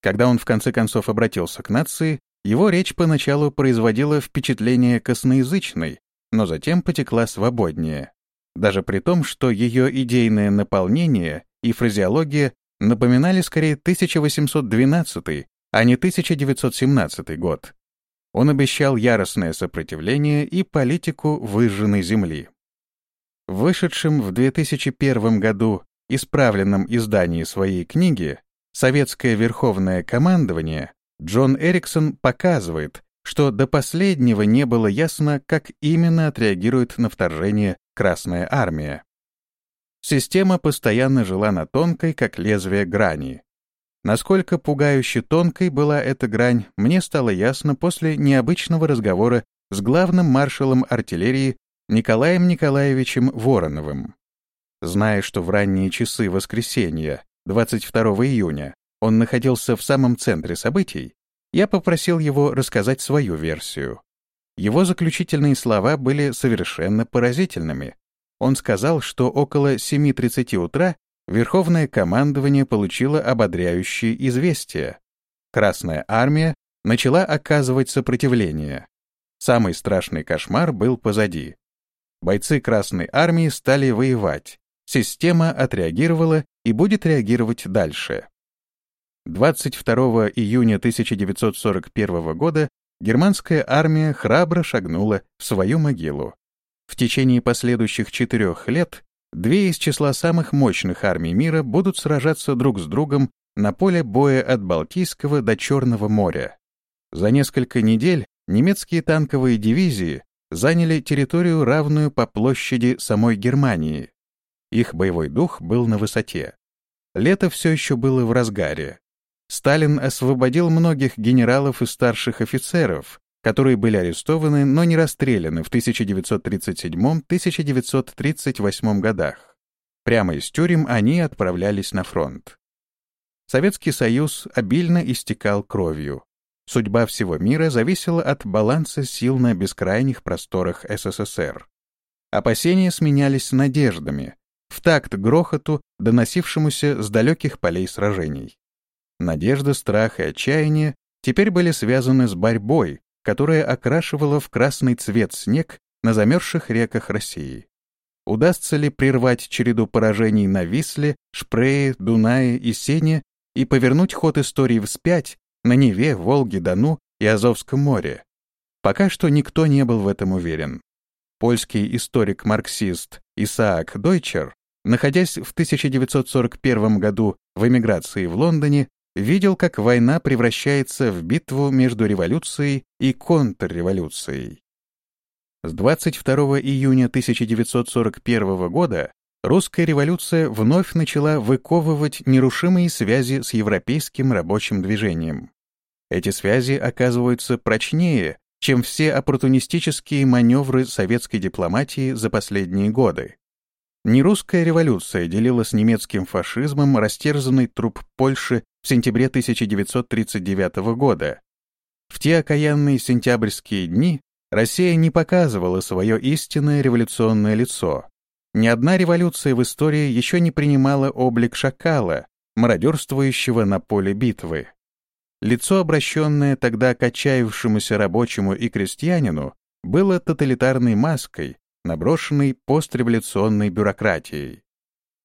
Когда он в конце концов обратился к нации, его речь поначалу производила впечатление косноязычной, но затем потекла свободнее. Даже при том, что ее идейное наполнение и фразеология напоминали скорее 1812, а не 1917 год. Он обещал яростное сопротивление и политику выжженной земли. В вышедшем в 2001 году исправленном издании своей книги «Советское верховное командование» Джон Эриксон показывает, что до последнего не было ясно, как именно отреагирует на вторжение Красная Армия. Система постоянно жила на тонкой, как лезвие грани. Насколько пугающе тонкой была эта грань, мне стало ясно после необычного разговора с главным маршалом артиллерии Николаем Николаевичем Вороновым. Зная, что в ранние часы воскресенья, 22 июня, он находился в самом центре событий, я попросил его рассказать свою версию. Его заключительные слова были совершенно поразительными. Он сказал, что около 7.30 утра Верховное командование получило ободряющие известия. Красная армия начала оказывать сопротивление. Самый страшный кошмар был позади. Бойцы Красной армии стали воевать. Система отреагировала и будет реагировать дальше. 22 июня 1941 года германская армия храбро шагнула в свою могилу. В течение последующих четырех лет две из числа самых мощных армий мира будут сражаться друг с другом на поле боя от Балтийского до Черного моря. За несколько недель немецкие танковые дивизии заняли территорию, равную по площади самой Германии. Их боевой дух был на высоте. Лето все еще было в разгаре. Сталин освободил многих генералов и старших офицеров, которые были арестованы, но не расстреляны в 1937-1938 годах. Прямо из тюрем они отправлялись на фронт. Советский Союз обильно истекал кровью. судьба всего мира зависела от баланса сил на бескрайних просторах СССР. Опасения сменялись надеждами, в такт грохоту, доносившемуся с далеких полей сражений. Надежда, страх и отчаяние теперь были связаны с борьбой, которая окрашивала в красный цвет снег на замерзших реках России. Удастся ли прервать череду поражений на Висле, Шпрее, Дунае и Сене и повернуть ход истории вспять на Неве, Волге, Дону и Азовском море? Пока что никто не был в этом уверен. Польский историк-марксист Исаак Дойчер, находясь в 1941 году в эмиграции в Лондоне, видел, как война превращается в битву между революцией и контрреволюцией. С 22 июня 1941 года русская революция вновь начала выковывать нерушимые связи с европейским рабочим движением. Эти связи оказываются прочнее, чем все оппортунистические маневры советской дипломатии за последние годы. Не русская революция делила с немецким фашизмом растерзанный труп Польши в сентябре 1939 года. В те окаянные сентябрьские дни Россия не показывала свое истинное революционное лицо. Ни одна революция в истории еще не принимала облик шакала, мародерствующего на поле битвы. Лицо, обращенное тогда к отчаявшемуся рабочему и крестьянину, было тоталитарной маской, наброшенной постреволюционной бюрократией.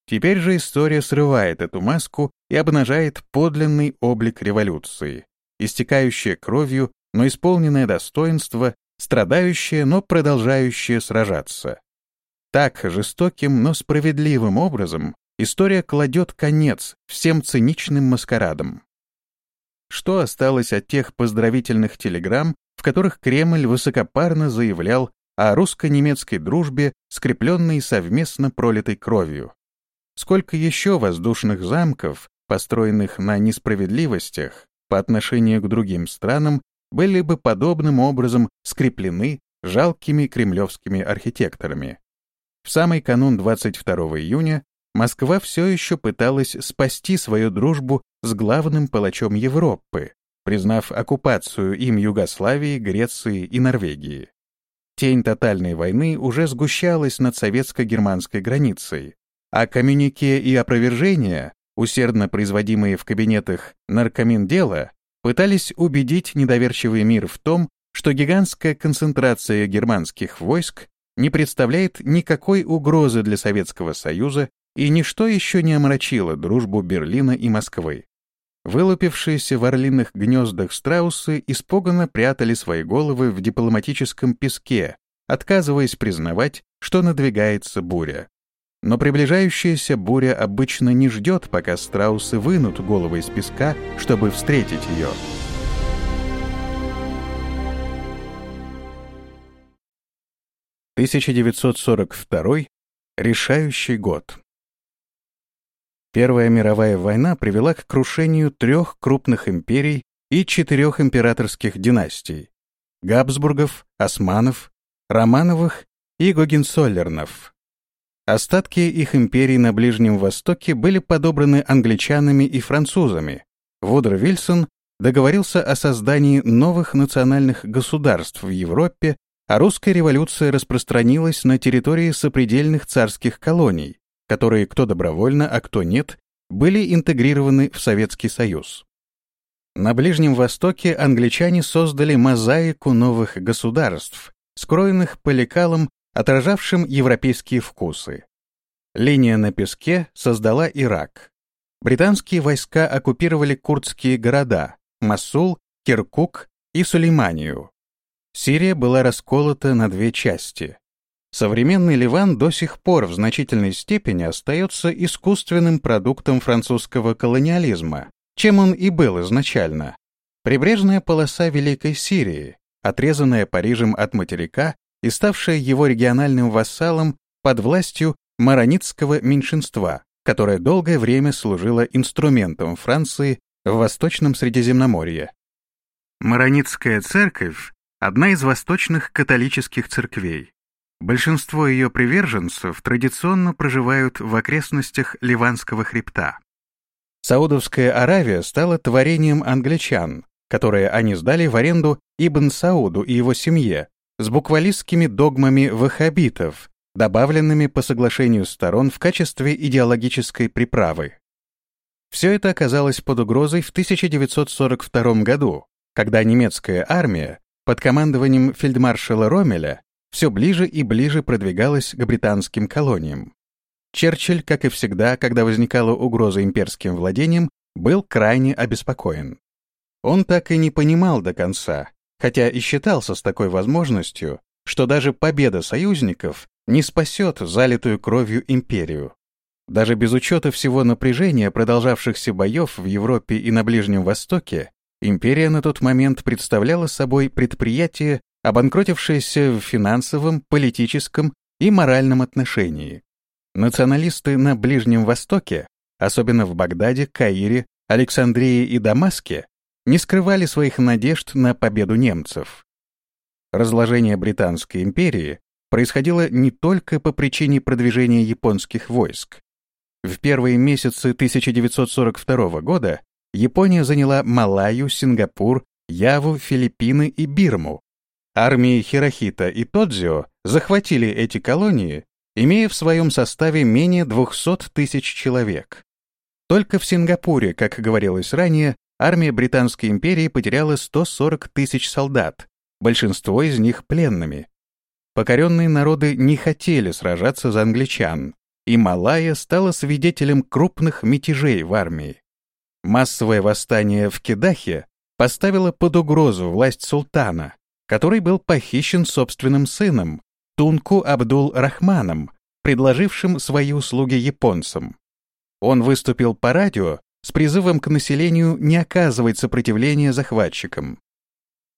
Теперь же история срывает эту маску и обнажает подлинный облик революции, истекающее кровью, но исполненное достоинство страдающая, но продолжающая сражаться. Так жестоким, но справедливым образом история кладет конец всем циничным маскарадам. Что осталось от тех поздравительных телеграмм, в которых Кремль высокопарно заявлял о русско-немецкой дружбе, скрепленной совместно пролитой кровью? Сколько еще воздушных замков, построенных на несправедливостях по отношению к другим странам, были бы подобным образом скреплены жалкими кремлевскими архитекторами. В самый канун 22 июня Москва все еще пыталась спасти свою дружбу с главным палачом Европы, признав оккупацию им Югославии, Греции и Норвегии. Тень тотальной войны уже сгущалась над советско-германской границей, а коммюнике и опровержения, усердно производимые в кабинетах наркоминдела, пытались убедить недоверчивый мир в том, что гигантская концентрация германских войск не представляет никакой угрозы для Советского Союза и ничто еще не омрачило дружбу Берлина и Москвы. Вылупившиеся в орлиных гнездах страусы испуганно прятали свои головы в дипломатическом песке, отказываясь признавать, что надвигается буря. Но приближающаяся буря обычно не ждет, пока страусы вынут головы из песка, чтобы встретить ее. «1942. Решающий год». Первая мировая война привела к крушению трех крупных империй и четырех императорских династий — Габсбургов, Османов, Романовых и Гогенцоллернов. Остатки их империй на Ближнем Востоке были подобраны англичанами и французами. Вудро Вильсон договорился о создании новых национальных государств в Европе, а русская революция распространилась на территории сопредельных царских колоний, которые кто добровольно, а кто нет, были интегрированы в Советский Союз. На Ближнем Востоке англичане создали мозаику новых государств, скроенных по лекалам отражавшим европейские вкусы. Линия на песке создала Ирак. Британские войска оккупировали курдские города Масул, Киркук и Сулейманию. Сирия была расколота на две части. Современный Ливан до сих пор в значительной степени остается искусственным продуктом французского колониализма, чем он и был изначально. Прибрежная полоса Великой Сирии, отрезанная Парижем от материка и ставшая его региональным вассалом под властью маронитского меньшинства, которое долгое время служило инструментом Франции в Восточном Средиземноморье. Маронитская церковь — одна из восточных католических церквей. Большинство ее приверженцев традиционно проживают в окрестностях Ливанского хребта. Саудовская Аравия стала творением англичан, которое они сдали в аренду Ибн Сауду и его семье, с буквалистскими догмами ваххабитов, добавленными по соглашению сторон в качестве идеологической приправы. Все это оказалось под угрозой в 1942 году, когда немецкая армия под командованием фельдмаршала Ромеля все ближе и ближе продвигалась к британским колониям. Черчилль, как и всегда, когда возникала угроза имперским владениям, был крайне обеспокоен. Он так и не понимал до конца, хотя и считался с такой возможностью, что даже победа союзников не спасет залитую кровью империю. Даже без учета всего напряжения продолжавшихся боев в Европе и на Ближнем Востоке, империя на тот момент представляла собой предприятие, обанкротившееся в финансовом, политическом и моральном отношении. Националисты на Ближнем Востоке, особенно в Багдаде, Каире, Александрии и Дамаске, не скрывали своих надежд на победу немцев. Разложение Британской империи происходило не только по причине продвижения японских войск. В первые месяцы 1942 года Япония заняла Малайю, Сингапур, Яву, Филиппины и Бирму. Армии Хирохита и Тодзио захватили эти колонии, имея в своем составе менее 200 тысяч человек. Только в Сингапуре, как говорилось ранее, армия Британской империи потеряла 140 тысяч солдат, большинство из них пленными. Покоренные народы не хотели сражаться за англичан, и Малайя стала свидетелем крупных мятежей в армии. Массовое восстание в Кедахе поставило под угрозу власть султана, который был похищен собственным сыном, Тунку Абдул-Рахманом, предложившим свои услуги японцам. Он выступил по радио с призывом к населению не оказывать сопротивления захватчикам.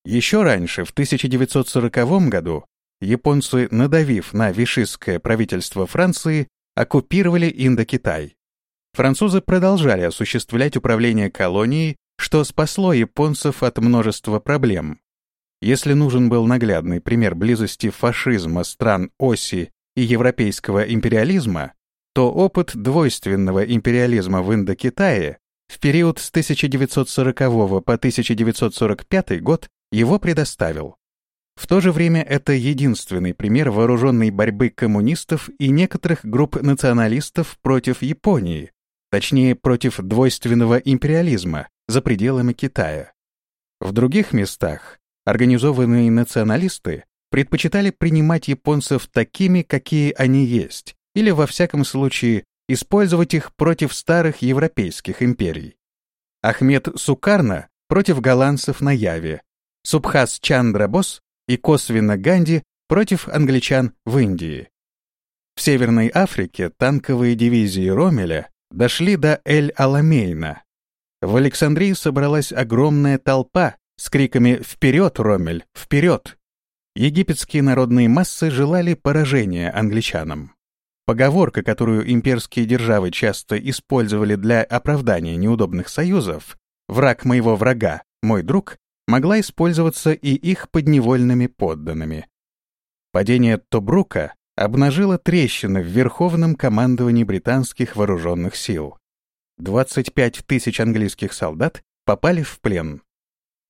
Еще раньше, в 1940 году, японцы, надавив на вишистское правительство Франции, оккупировали Индокитай. Французы продолжали осуществлять управление колонией, что спасло японцев от множества проблем. Если нужен был наглядный пример близости фашизма стран оси и европейского империализма, то опыт двойственного империализма в Индокитае в период с 1940 по 1945 год его предоставил. В то же время это единственный пример вооруженной борьбы коммунистов и некоторых групп националистов против Японии, точнее против двойственного империализма за пределами Китая. В других местах организованные националисты предпочитали принимать японцев такими, какие они есть, или, во всяком случае, использовать их против старых европейских империй. Ахмед Сукарна против голландцев на Яве, Субхас Чандра Бос и косвенно Ганди против англичан в Индии. В Северной Африке танковые дивизии Ромеля дошли до Эль-Аламейна. В Александрии собралась огромная толпа с криками «Вперед, Ромель! Вперед!». Египетские народные массы желали поражения англичанам. Поговорка, которую имперские державы часто использовали для оправдания неудобных союзов «враг моего врага, мой друг», могла использоваться и их подневольными подданными. Падение Тобрука обнажило трещины в Верховном командовании британских вооруженных сил. 25 тысяч английских солдат попали в плен.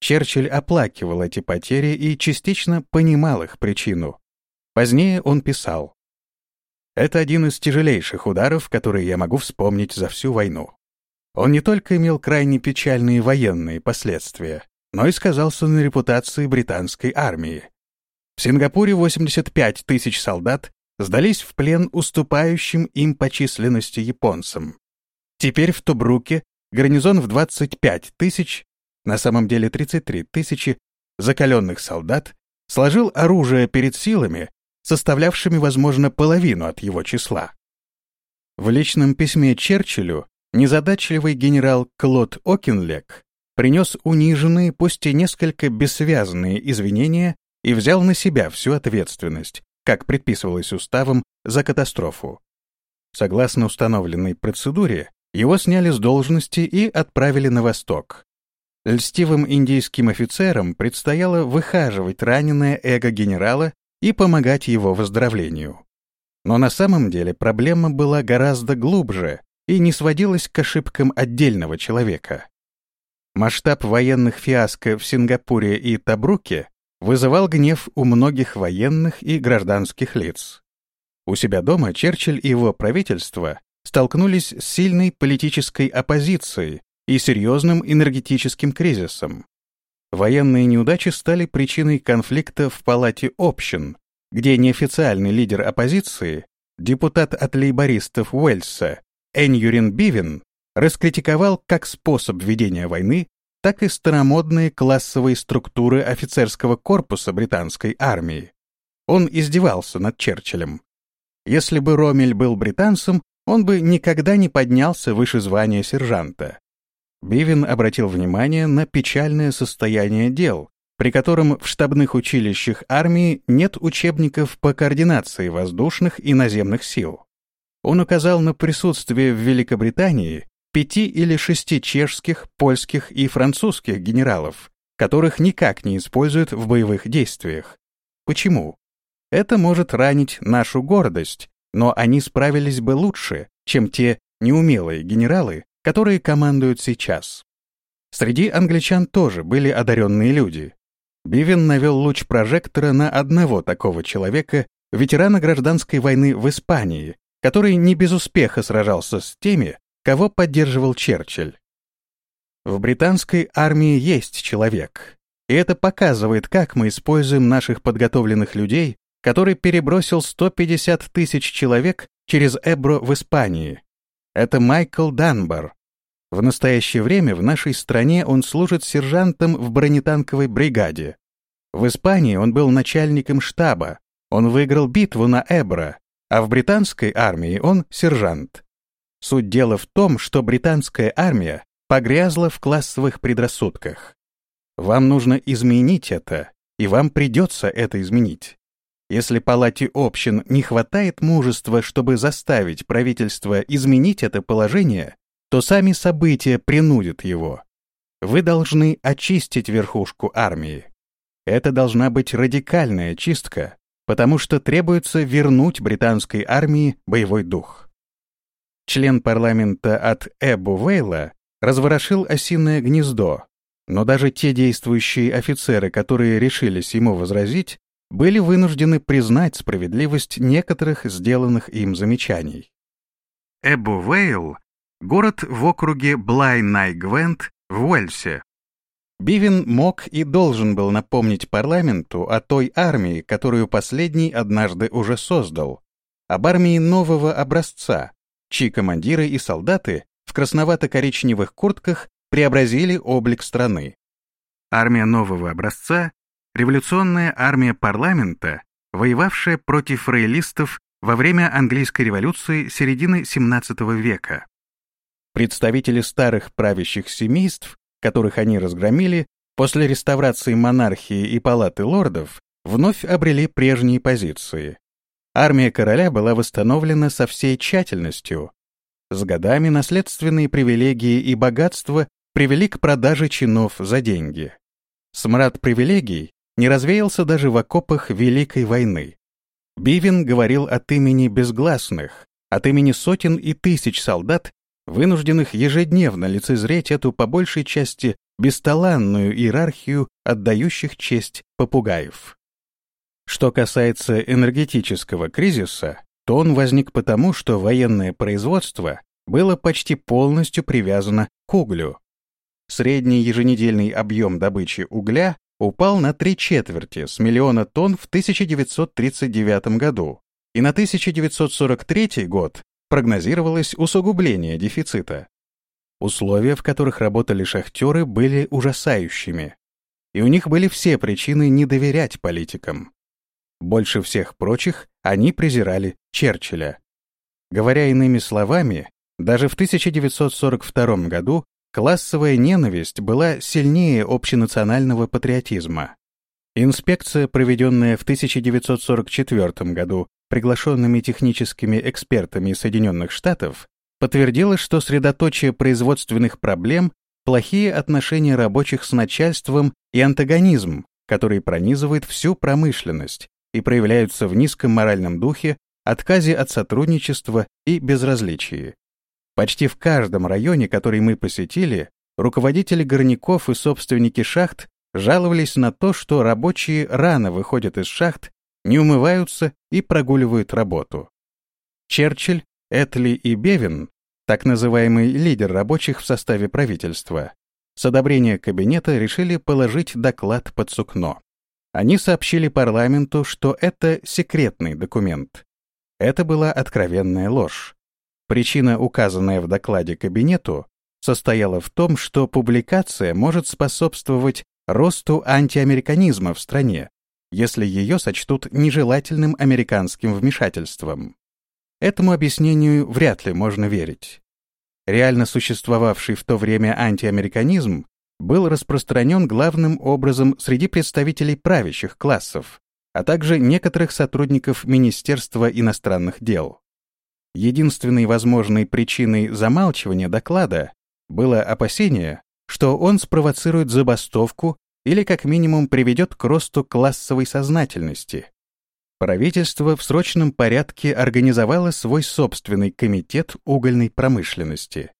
Черчилль оплакивал эти потери и частично понимал их причину. Позднее он писал, это один из тяжелейших ударов, которые я могу вспомнить за всю войну. Он не только имел крайне печальные военные последствия, но и сказался на репутации британской армии. В Сингапуре 85 тысяч солдат сдались в плен уступающим им по численности японцам. Теперь в Тобруке гарнизон в 25 тысяч, на самом деле 33 тысячи, закаленных солдат, сложил оружие перед силами, составлявшими, возможно, половину от его числа. В личном письме Черчиллю незадачливый генерал Клод Окинлек принес униженные, пусть и несколько бессвязные извинения и взял на себя всю ответственность, как предписывалось уставом, за катастрофу. Согласно установленной процедуре, его сняли с должности и отправили на восток. Льстивым индийским офицерам предстояло выхаживать раненое эго генерала и помогать его выздоровлению. Но на самом деле проблема была гораздо глубже и не сводилась к ошибкам отдельного человека. Масштаб военных фиаско в Сингапуре и Табруке вызывал гнев у многих военных и гражданских лиц. У себя дома Черчилль и его правительство столкнулись с сильной политической оппозицией и серьезным энергетическим кризисом. Военные неудачи стали причиной конфликта в Палате общин, где неофициальный лидер оппозиции, депутат от лейбористов Уэльса Эньюрин Бивен, раскритиковал как способ ведения войны, так и старомодные классовые структуры офицерского корпуса британской армии. Он издевался над Черчиллем. Если бы Ромель был британцем, он бы никогда не поднялся выше звания сержанта. Бивин обратил внимание на печальное состояние дел, при котором в штабных училищах армии нет учебников по координации воздушных и наземных сил. Он указал на присутствие в Великобритании пяти или шести чешских, польских и французских генералов, которых никак не используют в боевых действиях. Почему? Это может ранить нашу гордость, но они справились бы лучше, чем те неумелые генералы, которые командуют сейчас. Среди англичан тоже были одаренные люди. Бивен навел луч прожектора на одного такого человека, ветерана гражданской войны в Испании, который не без успеха сражался с теми, кого поддерживал Черчилль. В британской армии есть человек, и это показывает, как мы используем наших подготовленных людей, который перебросил 150 тысяч человек через Эбро в Испании. Это Майкл Данбар. В настоящее время в нашей стране он служит сержантом в бронетанковой бригаде. В Испании он был начальником штаба, он выиграл битву на Эбро, а в британской армии он сержант. Суть дела в том, что британская армия погрязла в классовых предрассудках. Вам нужно изменить это, и вам придется это изменить. Если палате общин не хватает мужества, чтобы заставить правительство изменить это положение, то сами события принудят его. Вы должны очистить верхушку армии. Это должна быть радикальная чистка, потому что требуется вернуть британской армии боевой дух член парламента от Эбу Вейла, разворошил осиное гнездо, но даже те действующие офицеры, которые решились ему возразить, были вынуждены признать справедливость некоторых сделанных им замечаний. Эбу Вейл — город в округе Блай-Най-Гвент в Уэльсе. Бивин мог и должен был напомнить парламенту о той армии, которую последний однажды уже создал, об армии нового образца, чьи командиры и солдаты в красновато-коричневых куртках преобразили облик страны. Армия нового образца — революционная армия парламента, воевавшая против роялистов во время английской революции середины XVII века. Представители старых правящих семейств, которых они разгромили, после реставрации монархии и палаты лордов, вновь обрели прежние позиции. Армия короля была восстановлена со всей тщательностью. С годами наследственные привилегии и богатства привели к продаже чинов за деньги. Смрад привилегий не развеялся даже в окопах Великой войны. Бивин говорил от имени безгласных, от имени сотен и тысяч солдат, вынужденных ежедневно лицезреть эту по большей части бесталанную иерархию отдающих честь попугаев. Что касается энергетического кризиса, то он возник потому, что военное производство было почти полностью привязано к углю. Средний еженедельный объем добычи угля упал на три четверти с миллиона тонн в 1939 году, и на 1943 год прогнозировалось усугубление дефицита. Условия, в которых работали шахтеры, были ужасающими, и у них были все причины не доверять политикам. Больше всех прочих они презирали Черчилля. Говоря иными словами, даже в 1942 году классовая ненависть была сильнее общенационального патриотизма. Инспекция, проведенная в 1944 году приглашенными техническими экспертами Соединенных Штатов, подтвердила, что средоточие производственных проблем — плохие отношения рабочих с начальством и антагонизм, который пронизывает всю промышленность, и проявляются в низком моральном духе, отказе от сотрудничества и безразличии. Почти в каждом районе, который мы посетили, руководители горняков и собственники шахт жаловались на то, что рабочие рано выходят из шахт, не умываются и прогуливают работу. Черчилль, Этли и Бевин, так называемый лидер рабочих в составе правительства, с одобрения кабинета решили положить доклад под сукно. Они сообщили парламенту, что это секретный документ. Это была откровенная ложь. Причина, указанная в докладе кабинету, состояла в том, что публикация может способствовать росту антиамериканизма в стране, если ее сочтут нежелательным американским вмешательством. Этому объяснению вряд ли можно верить. Реально существовавший в то время антиамериканизм был распространен главным образом среди представителей правящих классов, а также некоторых сотрудников Министерства иностранных дел. Единственной возможной причиной замалчивания доклада было опасение, что он спровоцирует забастовку или как минимум приведет к росту классовой сознательности. Правительство в срочном порядке организовало свой собственный комитет угольной промышленности.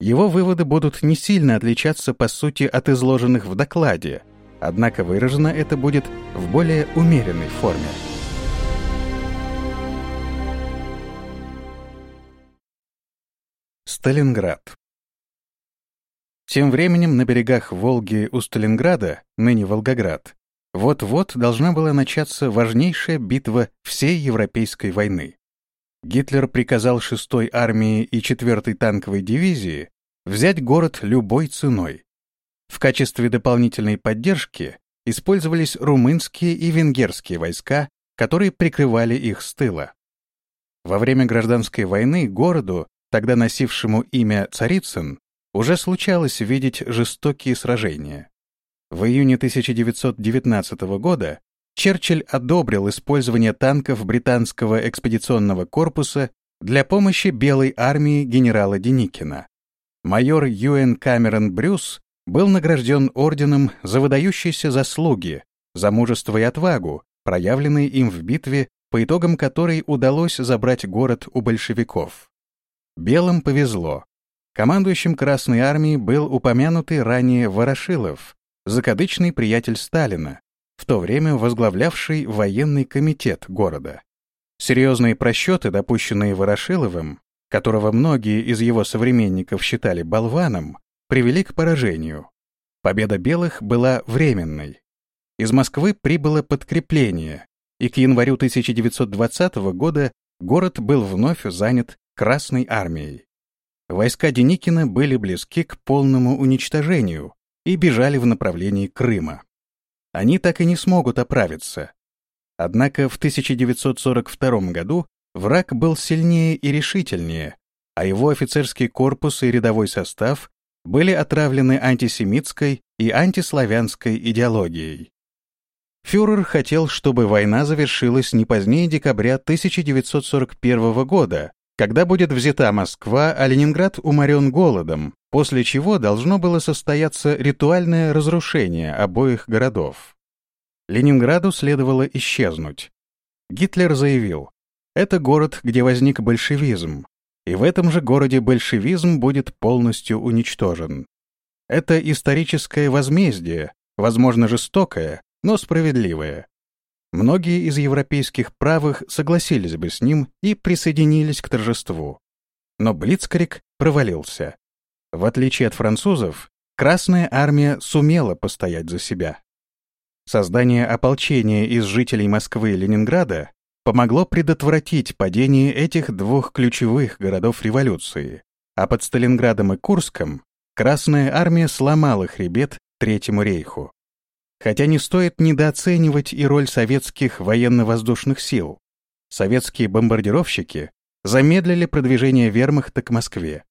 Его выводы будут не сильно отличаться по сути от изложенных в докладе, однако выражено это будет в более умеренной форме. Сталинград тем временем на берегах Волги у Сталинграда, ныне Волгоград, вот-вот должна была начаться важнейшая битва всей Европейской войны. Гитлер приказал 6-й армии и 4-й танковой дивизии взять город любой ценой. В качестве дополнительной поддержки использовались румынские и венгерские войска, которые прикрывали их с тыла. Во время гражданской войны городу, тогда носившему имя Царицын, уже случалось видеть жестокие сражения. В июне 1919 года Черчилль одобрил использование танков британского экспедиционного корпуса для помощи Белой армии генерала Деникина. Майор Юэн Камерон Брюс был награжден орденом за выдающиеся заслуги, за мужество и отвагу, проявленные им в битве, по итогам которой удалось забрать город у большевиков. Белым повезло. Командующим Красной Армией был упомянутый ранее Ворошилов, закадычный приятель Сталина, в то время возглавлявший военный комитет города. Серьезные просчеты, допущенные Ворошиловым, которого многие из его современников считали болваном, привели к поражению. Победа белых была временной. Из Москвы прибыло подкрепление, и к январю 1920 года город был вновь занят Красной армией. Войска Деникина были близки к полному уничтожению и бежали в направлении Крыма. Они так и не смогут оправиться. Однако в 1942 году враг был сильнее и решительнее, а его офицерский корпус и рядовой состав были отравлены антисемитской и антиславянской идеологией. Фюрер хотел, чтобы война завершилась не позднее декабря 1941 года, когда будет взята Москва, а Ленинград уморен голодом, после чего должно было состояться ритуальное разрушение обоих городов. Ленинграду следовало исчезнуть. Гитлер заявил, это город, где возник большевизм, и в этом же городе большевизм будет полностью уничтожен. Это историческое возмездие, возможно, жестокое, но справедливое. Многие из европейских правых согласились бы с ним и присоединились к торжеству. Но Блицкрик провалился. В отличие от французов, Красная армия сумела постоять за себя. Создание ополчения из жителей Москвы и Ленинграда помогло предотвратить падение этих двух ключевых городов революции, а под Сталинградом и Курском Красная армия сломала хребет Третьему рейху. Хотя не стоит недооценивать и роль советских военно-воздушных сил. Советские бомбардировщики замедлили продвижение вермахта к Москве.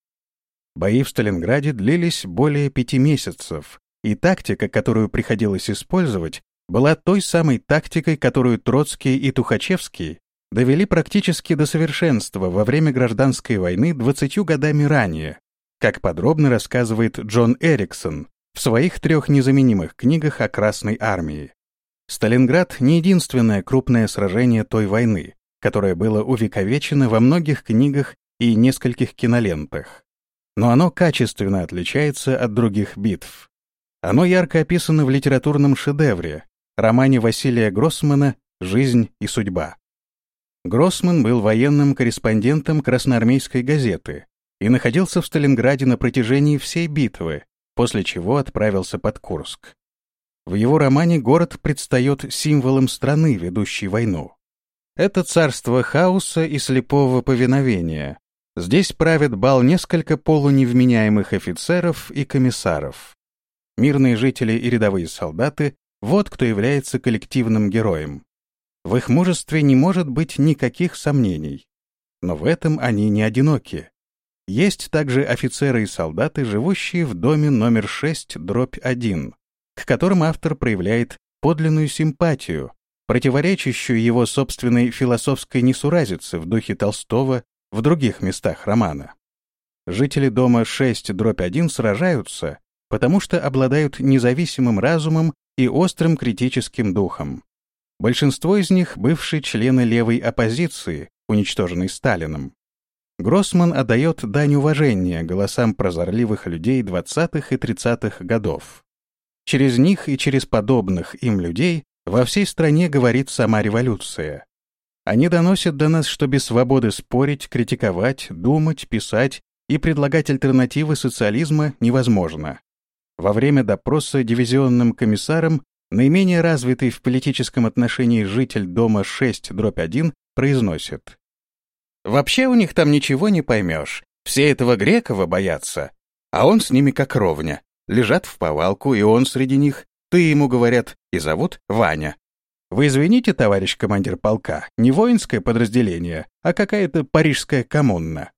Бои в Сталинграде длились более пяти месяцев, и тактика, которую приходилось использовать, была той самой тактикой, которую Троцкий и Тухачевский довели практически до совершенства во время гражданской войны 20 годами ранее, как подробно рассказывает Джон Эриксон, в своих трех незаменимых книгах о Красной армии. Сталинград — не единственное крупное сражение той войны, которое было увековечено во многих книгах и нескольких кинолентах. но оно качественно отличается от других битв. Оно ярко описано в литературном шедевре, романе Василия Гроссмана «Жизнь и судьба». Гроссман был военным корреспондентом Красноармейской газеты и находился в Сталинграде на протяжении всей битвы, после чего отправился под Курск. В его романе город предстает символом страны, ведущей войну. Это царство хаоса и слепого повиновения. Здесь правят бал несколько полуневменяемых офицеров и комиссаров. Мирные жители и рядовые солдаты — вот кто является коллективным героем. В их мужестве не может быть никаких сомнений. Но в этом они не одиноки. Есть также офицеры и солдаты, живущие в доме номер 6, дробь 1, к которым автор проявляет подлинную симпатию, противоречащую его собственной философской несуразице в духе Толстого в других местах романа. Жители дома 6 дробь 1 сражаются, потому что обладают независимым разумом и острым критическим духом. Большинство из них — бывшие члены левой оппозиции, уничтоженной Сталином. Гроссман отдает дань уважения голосам прозорливых людей 20-х и 30-х годов. Через них и через подобных им людей во всей стране говорит сама революция. Они доносят до нас, что без свободы спорить, критиковать, думать, писать и предлагать альтернативы социализма невозможно. Во время допроса дивизионным комиссаром наименее развитый в политическом отношении житель дома 6-1 произносит. «Вообще у них там ничего не поймешь. Все этого Грекова боятся, а он с ними как ровня лежат в повалку, и он среди них. Ты ему, говорят, и зовут Ваня. Вы извините, товарищ командир полка, не воинское подразделение, а какая-то парижская коммуна.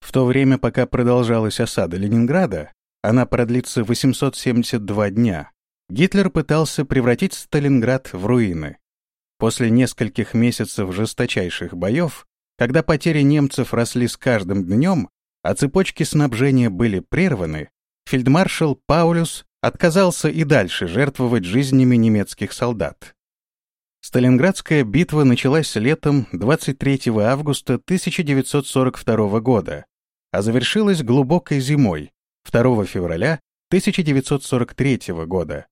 В то время, пока продолжалась осада Ленинграда, она продлится 872 дня, Гитлер пытался превратить Сталинград в руины. После нескольких месяцев жесточайших боев, когда потери немцев росли с каждым днем, а цепочки снабжения были прерваны, фельдмаршал Паулюс отказался и дальше жертвовать жизнями немецких солдат. Сталинградская битва началась летом 23 августа 1942 года, а завершилась глубокой зимой 2 февраля 1943 года.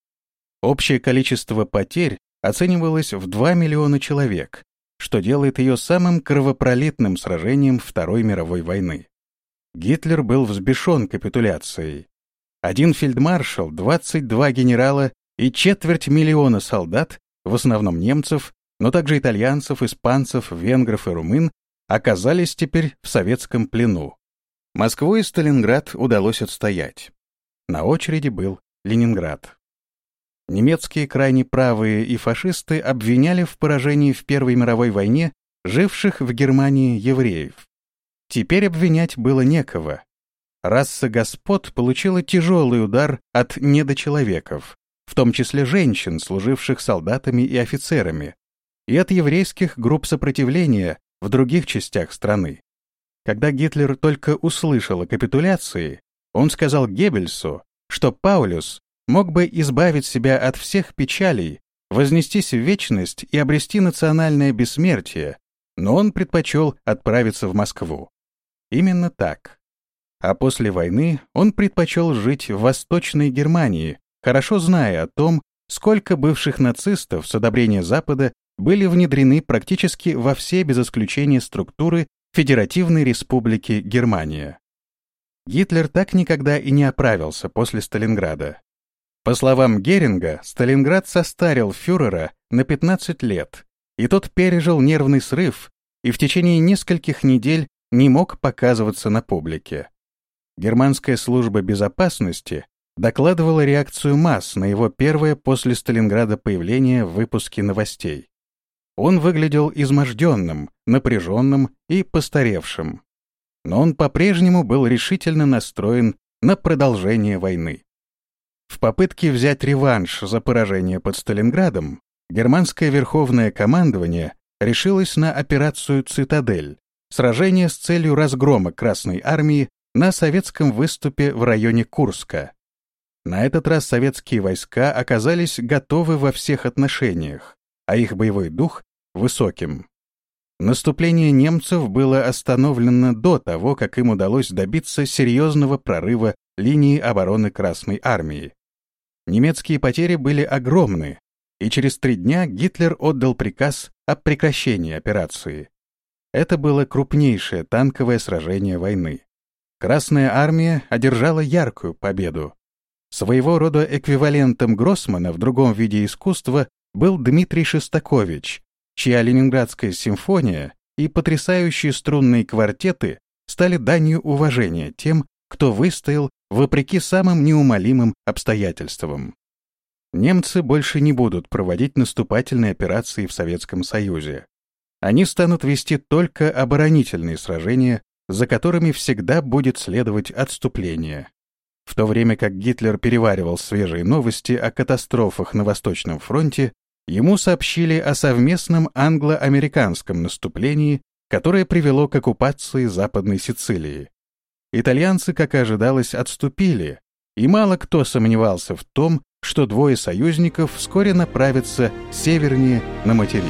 Общее количество потерь оценивалось в 2 миллиона человек, что делает ее самым кровопролитным сражением Второй мировой войны. Гитлер был взбешен капитуляцией один фельдмаршал, 22 генерала и четверть миллиона солдат, в основном немцев, но также итальянцев, испанцев, венгров и румын, оказались теперь в советском плену. Москву и Сталинград удалось отстоять. На очереди был Ленинград. Немецкие крайне правые и фашисты обвиняли в поражении в Первой мировой войне живших в Германии евреев. Теперь обвинять было некого, раса господ получила тяжелый удар от недочеловеков, в том числе женщин, служивших солдатами и офицерами, и от еврейских групп сопротивления в других частях страны. Когда Гитлер только услышал о капитуляции, он сказал Геббельсу, что Паулюс мог бы избавить себя от всех печалей, вознестись в вечность и обрести национальное бессмертие, но он предпочел отправиться в Москву. Именно так а после войны он предпочел жить в Восточной Германии, хорошо зная о том, сколько бывших нацистов с одобрения Запада были внедрены практически во все без исключения структуры Федеративной Республики Германия. Гитлер так никогда и не оправился после Сталинграда. По словам Геринга, Сталинград состарил фюрера на 15 лет, и тот пережил нервный срыв и в течение нескольких недель не мог показываться на публике. Германская служба безопасности докладывала реакцию масс на его первое после Сталинграда появление в выпуске новостей. Он выглядел изможденным, напряженным и постаревшим. Но он по-прежнему был решительно настроен на продолжение войны. В попытке взять реванш за поражение под Сталинградом, германское верховное командование решилось на операцию «Цитадель», сражение с целью разгрома Красной армии на советском выступе в районе Курска. На этот раз советские войска оказались готовы во всех отношениях, а их боевой дух — высоким. Наступление немцев было остановлено до того, как им удалось добиться серьезного прорыва линии обороны Красной Армии. Немецкие потери были огромны, и через три дня Гитлер отдал приказ о прекращении операции. Это было крупнейшее танковое сражение войны. Красная армия одержала яркую победу. Своего рода эквивалентом Гроссмана в другом виде искусства был Дмитрий Шестакович, чья Ленинградская симфония и потрясающие струнные квартеты стали данью уважения тем, кто выстоял вопреки самым неумолимым обстоятельствам. Немцы больше не будут проводить наступательные операции в Советском Союзе. Они станут вести только оборонительные сражения, за которыми всегда будет следовать отступление. В то время как Гитлер переваривал свежие новости о катастрофах на Восточном фронте, ему сообщили о совместном англо-американском наступлении, которое привело к оккупации Западной Сицилии. Итальянцы, как и ожидалось, отступили, и мало кто сомневался в том, что двое союзников вскоре направятся севернее на материк.